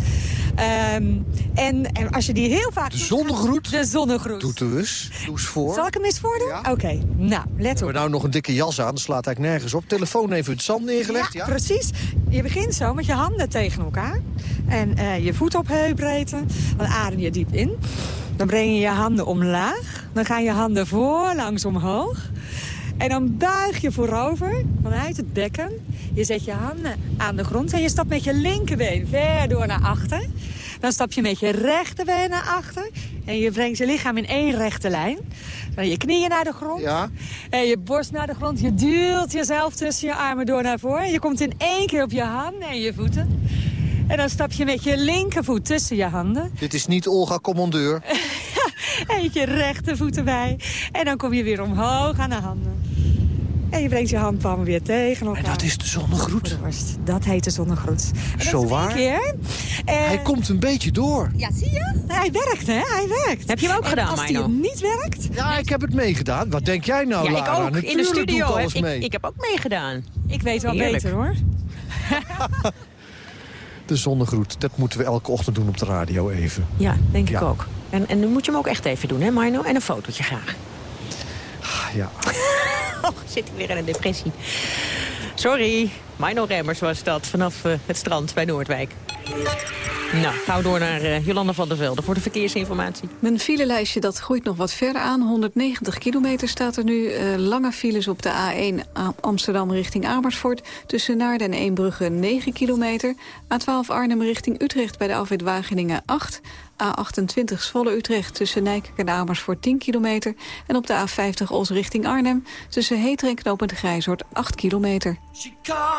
Um, en, en, als je die heel vaak... De zonnegroet? De zonnegroet. Doe het eens. Doe eens voor. Zal ik hem eens voordoen? Ja. Oké, okay. nou, let op. We nou nog een dikke jas aan, dat slaat eigenlijk nergens op. Telefoon even het zand neergelegd, ja? ja? precies. Je begint zo met je handen tegen elkaar. En uh, je voet op heupbreedte. Dan adem je diep in. Dan breng je je handen omlaag. Dan gaan je handen voorlangs omhoog. En dan buig je voorover vanuit het bekken. Je zet je handen aan de grond en je stapt met je linkerbeen ver door naar achter. Dan stap je met je rechterbeen naar achter. En je brengt je lichaam in één rechte lijn. Dan je knieën naar de grond. Ja. En je borst naar de grond. Je duwt jezelf tussen je armen door naar voren. Je komt in één keer op je handen en je voeten. En dan stap je met je linkervoet tussen je handen. Dit is niet Olga Commandeur. Eentje rechtervoet erbij. En dan kom je weer omhoog aan de handen. En je brengt je handpalmen weer tegen elkaar. En dat is de zonnegroet? Dat heet de zonnegroet. Zo waar? Keer. En... Hij komt een beetje door. Ja, zie je? Hij werkt, hè? Hij werkt. Heb je hem ook en gedaan, als hij niet werkt... Ja, ik heb het meegedaan. Wat denk jij nou, ja, Lara? ik ook. Natuurlijk In de studio doe ik, alles mee. ik, ik heb ook meegedaan. Ik weet wel Heerlijk. beter, hoor. de zonnegroet, dat moeten we elke ochtend doen op de radio even. Ja, denk ja. ik ook. En, en nu moet je hem ook echt even doen, hè, Marno? En een fotootje graag. Ja. oh, zit hij weer in een depressie. Sorry, Mino Remmers was dat, vanaf uh, het strand bij Noordwijk. Nou, gauw door naar uh, Jolanda van der Velde voor de verkeersinformatie. Mijn filelijstje dat groeit nog wat verder aan. 190 kilometer staat er nu. Uh, lange files op de A1 Amsterdam richting Amersfoort. Tussen Naarden en Eembrugge 9 kilometer. A12 Arnhem richting Utrecht bij de afwit Wageningen 8. A28 Zwolle Utrecht tussen Nijkerk en Amersfoort 10 kilometer. En op de A50 Os richting Arnhem tussen Heter en Knopend Grijzoord 8 kilometer.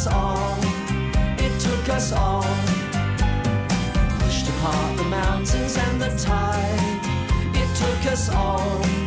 us all, it took us all. Pushed apart the mountains and the tide, it took us all.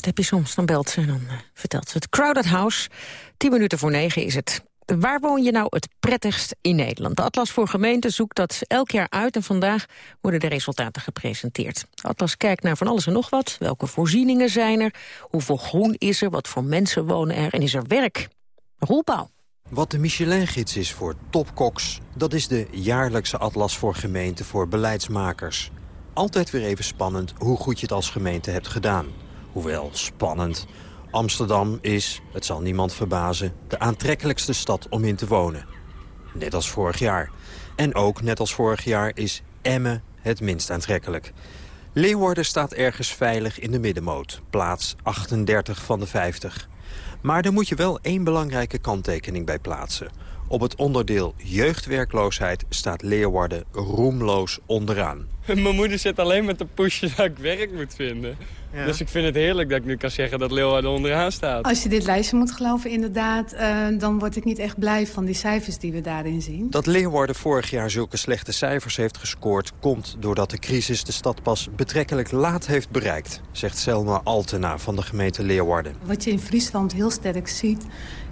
Dat heb je soms. Dan belt ze en dan uh, vertelt ze het. Crowded House, tien minuten voor negen is het. Waar woon je nou het prettigst in Nederland? De Atlas voor Gemeenten zoekt dat elk jaar uit... en vandaag worden de resultaten gepresenteerd. Atlas kijkt naar van alles en nog wat. Welke voorzieningen zijn er? Hoeveel groen is er? Wat voor mensen wonen er? En is er werk? Roelbouw. Wat de Michelin-gids is voor topkoks... dat is de jaarlijkse atlas voor gemeenten voor beleidsmakers. Altijd weer even spannend hoe goed je het als gemeente hebt gedaan. Hoewel spannend. Amsterdam is, het zal niemand verbazen, de aantrekkelijkste stad om in te wonen. Net als vorig jaar. En ook net als vorig jaar is Emmen het minst aantrekkelijk. Leeuwarden staat ergens veilig in de middenmoot, plaats 38 van de 50. Maar daar moet je wel één belangrijke kanttekening bij plaatsen. Op het onderdeel jeugdwerkloosheid staat Leeuwarden roemloos onderaan. Mijn moeder zit alleen met de pushen dat ik werk moet vinden. Ja. Dus ik vind het heerlijk dat ik nu kan zeggen dat Leeuwarden onderaan staat. Als je dit lijstje moet geloven, inderdaad... Uh, dan word ik niet echt blij van die cijfers die we daarin zien. Dat Leeuwarden vorig jaar zulke slechte cijfers heeft gescoord... komt doordat de crisis de stad pas betrekkelijk laat heeft bereikt... zegt Selma Altena van de gemeente Leeuwarden. Wat je in Friesland heel sterk ziet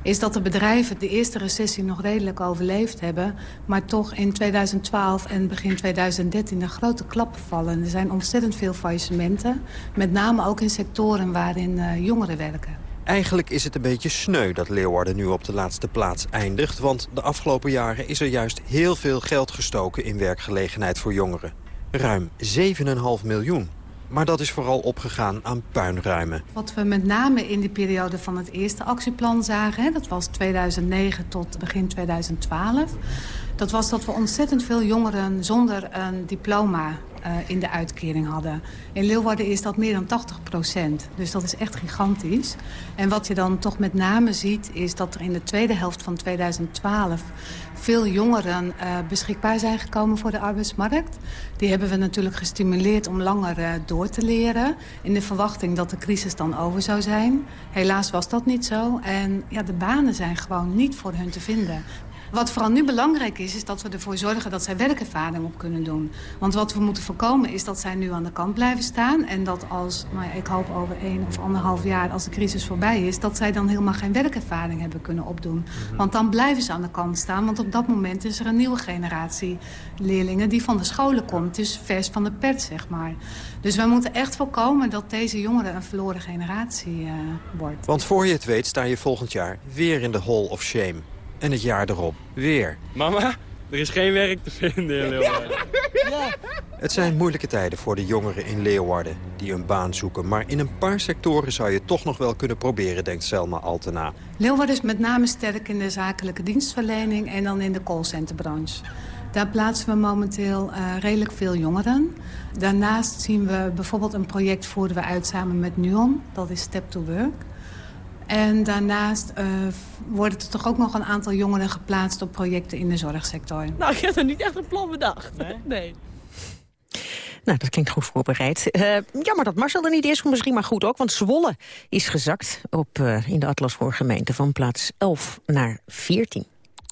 is dat de bedrijven de eerste recessie nog redelijk overleefd hebben... maar toch in 2012 en begin 2013 er grote klappen vallen. Er zijn ontzettend veel faillissementen, met name ook in sectoren waarin uh, jongeren werken. Eigenlijk is het een beetje sneu dat Leeuwarden nu op de laatste plaats eindigt... want de afgelopen jaren is er juist heel veel geld gestoken in werkgelegenheid voor jongeren. Ruim 7,5 miljoen. Maar dat is vooral opgegaan aan puinruimen. Wat we met name in de periode van het eerste actieplan zagen... Hè, dat was 2009 tot begin 2012... dat was dat we ontzettend veel jongeren zonder een diploma in de uitkering hadden. In Leeuwarden is dat meer dan 80 procent. Dus dat is echt gigantisch. En wat je dan toch met name ziet... is dat er in de tweede helft van 2012 veel jongeren uh, beschikbaar zijn gekomen voor de arbeidsmarkt. Die hebben we natuurlijk gestimuleerd om langer uh, door te leren... in de verwachting dat de crisis dan over zou zijn. Helaas was dat niet zo. En ja, de banen zijn gewoon niet voor hun te vinden. Wat vooral nu belangrijk is, is dat we ervoor zorgen dat zij werkervaring op kunnen doen. Want wat we moeten voorkomen is dat zij nu aan de kant blijven staan. En dat als, nou ja, ik hoop over één of anderhalf jaar, als de crisis voorbij is... dat zij dan helemaal geen werkervaring hebben kunnen opdoen. Mm -hmm. Want dan blijven ze aan de kant staan. Want op dat moment is er een nieuwe generatie leerlingen die van de scholen komt. Dus vers van de pert, zeg maar. Dus wij moeten echt voorkomen dat deze jongeren een verloren generatie uh, wordt. Want voor je het weet sta je volgend jaar weer in de Hall of Shame. En het jaar erop weer. Mama, er is geen werk te vinden in Leeuwarden. Ja. Het zijn moeilijke tijden voor de jongeren in Leeuwarden die een baan zoeken. Maar in een paar sectoren zou je toch nog wel kunnen proberen, denkt Selma Altena. Leeuwarden is met name sterk in de zakelijke dienstverlening en dan in de callcenterbranche. Daar plaatsen we momenteel uh, redelijk veel jongeren. Daarnaast zien we bijvoorbeeld een project voeren we uit samen met NUON. Dat is Step to Work. En daarnaast uh, worden er toch ook nog een aantal jongeren geplaatst op projecten in de zorgsector. Nou, ik heb er niet echt een plan bedacht. Nee? nee. Nou, dat klinkt goed voorbereid. Uh, jammer dat Marcel er niet is, misschien maar goed ook. Want Zwolle is gezakt op, uh, in de Atlas voor gemeente van plaats 11 naar 14.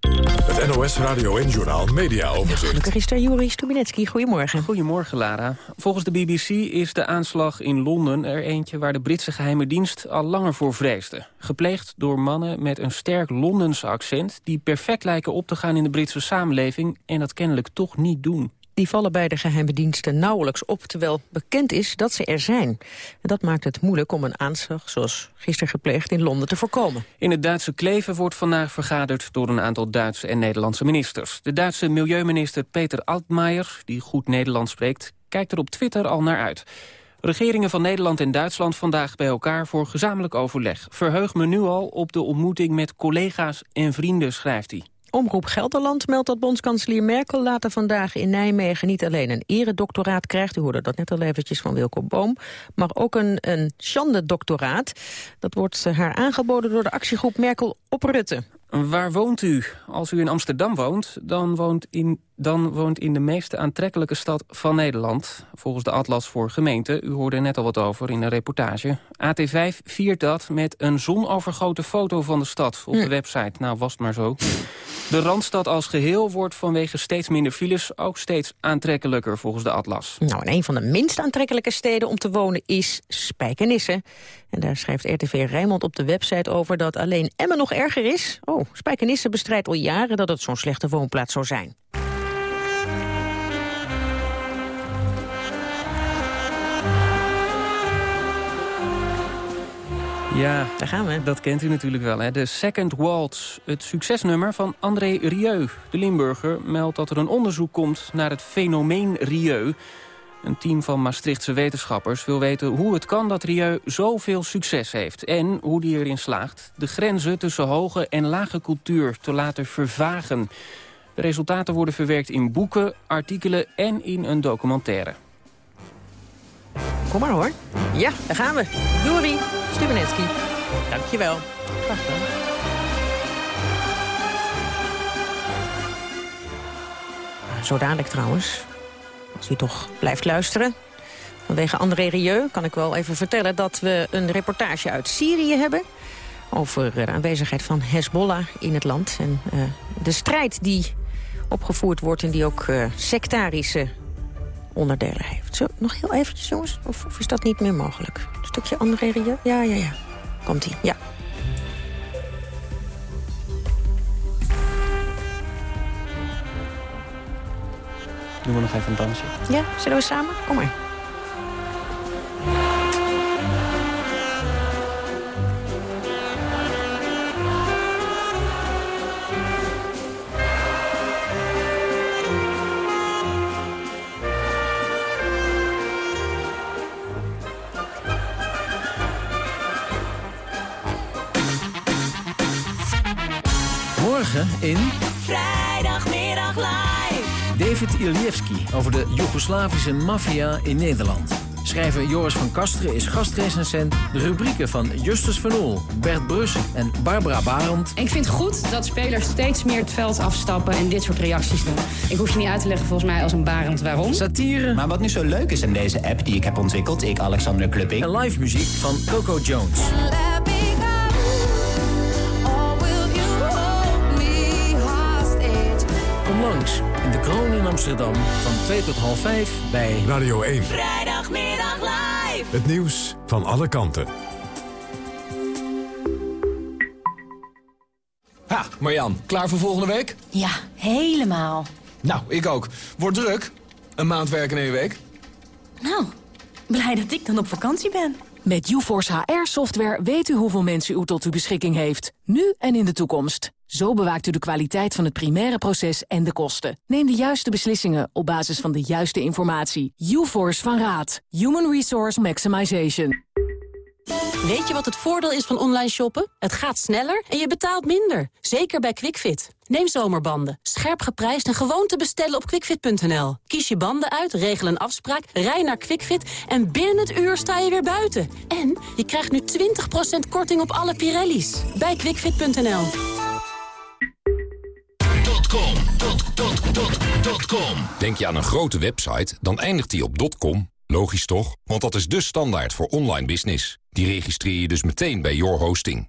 Het NOS Radio en Journal Media Overzicht. Gelukkig is er Juri Stubinetski. Goedemorgen. Goedemorgen, Lara. Volgens de BBC is de aanslag in Londen er eentje... waar de Britse geheime dienst al langer voor vreesde. Gepleegd door mannen met een sterk Londense accent... die perfect lijken op te gaan in de Britse samenleving... en dat kennelijk toch niet doen die vallen bij de geheime diensten nauwelijks op... terwijl bekend is dat ze er zijn. En dat maakt het moeilijk om een aanslag, zoals gisteren gepleegd in Londen, te voorkomen. In het Duitse Kleven wordt vandaag vergaderd door een aantal Duitse en Nederlandse ministers. De Duitse milieuminister Peter Altmaier, die goed Nederlands spreekt... kijkt er op Twitter al naar uit. Regeringen van Nederland en Duitsland vandaag bij elkaar voor gezamenlijk overleg. Verheug me nu al op de ontmoeting met collega's en vrienden, schrijft hij. Omroep Gelderland meldt dat bondskanselier Merkel later vandaag in Nijmegen niet alleen een eredoctoraat krijgt, u hoorde dat net al eventjes van Wilco Boom, maar ook een, een Schande-doctoraat. Dat wordt haar aangeboden door de actiegroep Merkel op Rutte. Waar woont u? Als u in Amsterdam woont, dan woont in dan woont in de meest aantrekkelijke stad van Nederland. Volgens de Atlas voor Gemeenten, u hoorde er net al wat over in een reportage. AT5 viert dat met een zonovergoten foto van de stad op de website. Nou, was het maar zo. De Randstad als geheel wordt vanwege steeds minder files... ook steeds aantrekkelijker volgens de Atlas. Nou, en een van de minst aantrekkelijke steden om te wonen is Spijkenisse. En daar schrijft RTV Rijnmond op de website over dat alleen Emmen nog erger is. Oh, Spijkenisse bestrijdt al jaren dat het zo'n slechte woonplaats zou zijn. Ja, daar gaan we. Dat kent u natuurlijk wel, hè? De Second Waltz, het succesnummer van André Rieu. De Limburger meldt dat er een onderzoek komt naar het fenomeen Rieu. Een team van Maastrichtse wetenschappers wil weten hoe het kan dat Rieu zoveel succes heeft. En hoe die erin slaagt de grenzen tussen hoge en lage cultuur te laten vervagen. De resultaten worden verwerkt in boeken, artikelen en in een documentaire. Kom maar hoor. Ja, daar gaan we. Dori Stubenetski. Dankjewel. Graag gedaan. Zo dadelijk trouwens, als u toch blijft luisteren. Vanwege André Rieu kan ik wel even vertellen dat we een reportage uit Syrië hebben... over de aanwezigheid van Hezbollah in het land. En uh, de strijd die opgevoerd wordt en die ook uh, sectarische onderdelen heeft. Zo, nog heel eventjes, jongens? Of, of, is dat niet meer mogelijk? Een stukje André Rieu? Ja, ja, ja. Komt-ie, ja. Doen we nog even een dansje? Ja, zullen we samen? Kom maar. Morgen in... Vrijdagmiddag live. David Ilievski over de Joegoslavische maffia in Nederland. Schrijver Joris van Kasteren is gastrecensent. De rubrieken van Justus van Oel, Bert Brussen en Barbara Barend. Ik vind het goed dat spelers steeds meer het veld afstappen en dit soort reacties doen. Ik hoef je niet uit te leggen volgens mij als een Barend waarom. Satire. Maar wat nu zo leuk is in deze app die ik heb ontwikkeld, ik Alexander Klupping. En live muziek van Coco Jones. Kom langs in de Kroon in Amsterdam van 2 tot half 5 bij Radio 1. Vrijdagmiddag live. Het nieuws van alle kanten. Ha, Marjan, klaar voor volgende week? Ja, helemaal. Nou, ik ook. Wordt druk. Een maand werken in één week. Nou, blij dat ik dan op vakantie ben. Met UForce HR-software weet u hoeveel mensen u tot uw beschikking heeft. Nu en in de toekomst. Zo bewaakt u de kwaliteit van het primaire proces en de kosten. Neem de juiste beslissingen op basis van de juiste informatie. UForce van Raad. Human Resource Maximization. Weet je wat het voordeel is van online shoppen? Het gaat sneller en je betaalt minder. Zeker bij QuickFit. Neem zomerbanden. Scherp geprijsd en gewoon te bestellen op quickfit.nl. Kies je banden uit, regel een afspraak, rij naar QuickFit... en binnen het uur sta je weer buiten. En je krijgt nu 20% korting op alle Pirelli's. Bij quickfit.nl. Denk je aan een grote website, dan eindigt die op .com. Logisch toch? Want dat is de standaard voor online business. Die registreer je dus meteen bij Your Hosting.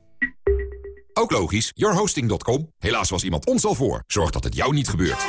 Ook logisch, yourhosting.com. Helaas was iemand ons al voor. Zorg dat het jou niet gebeurt.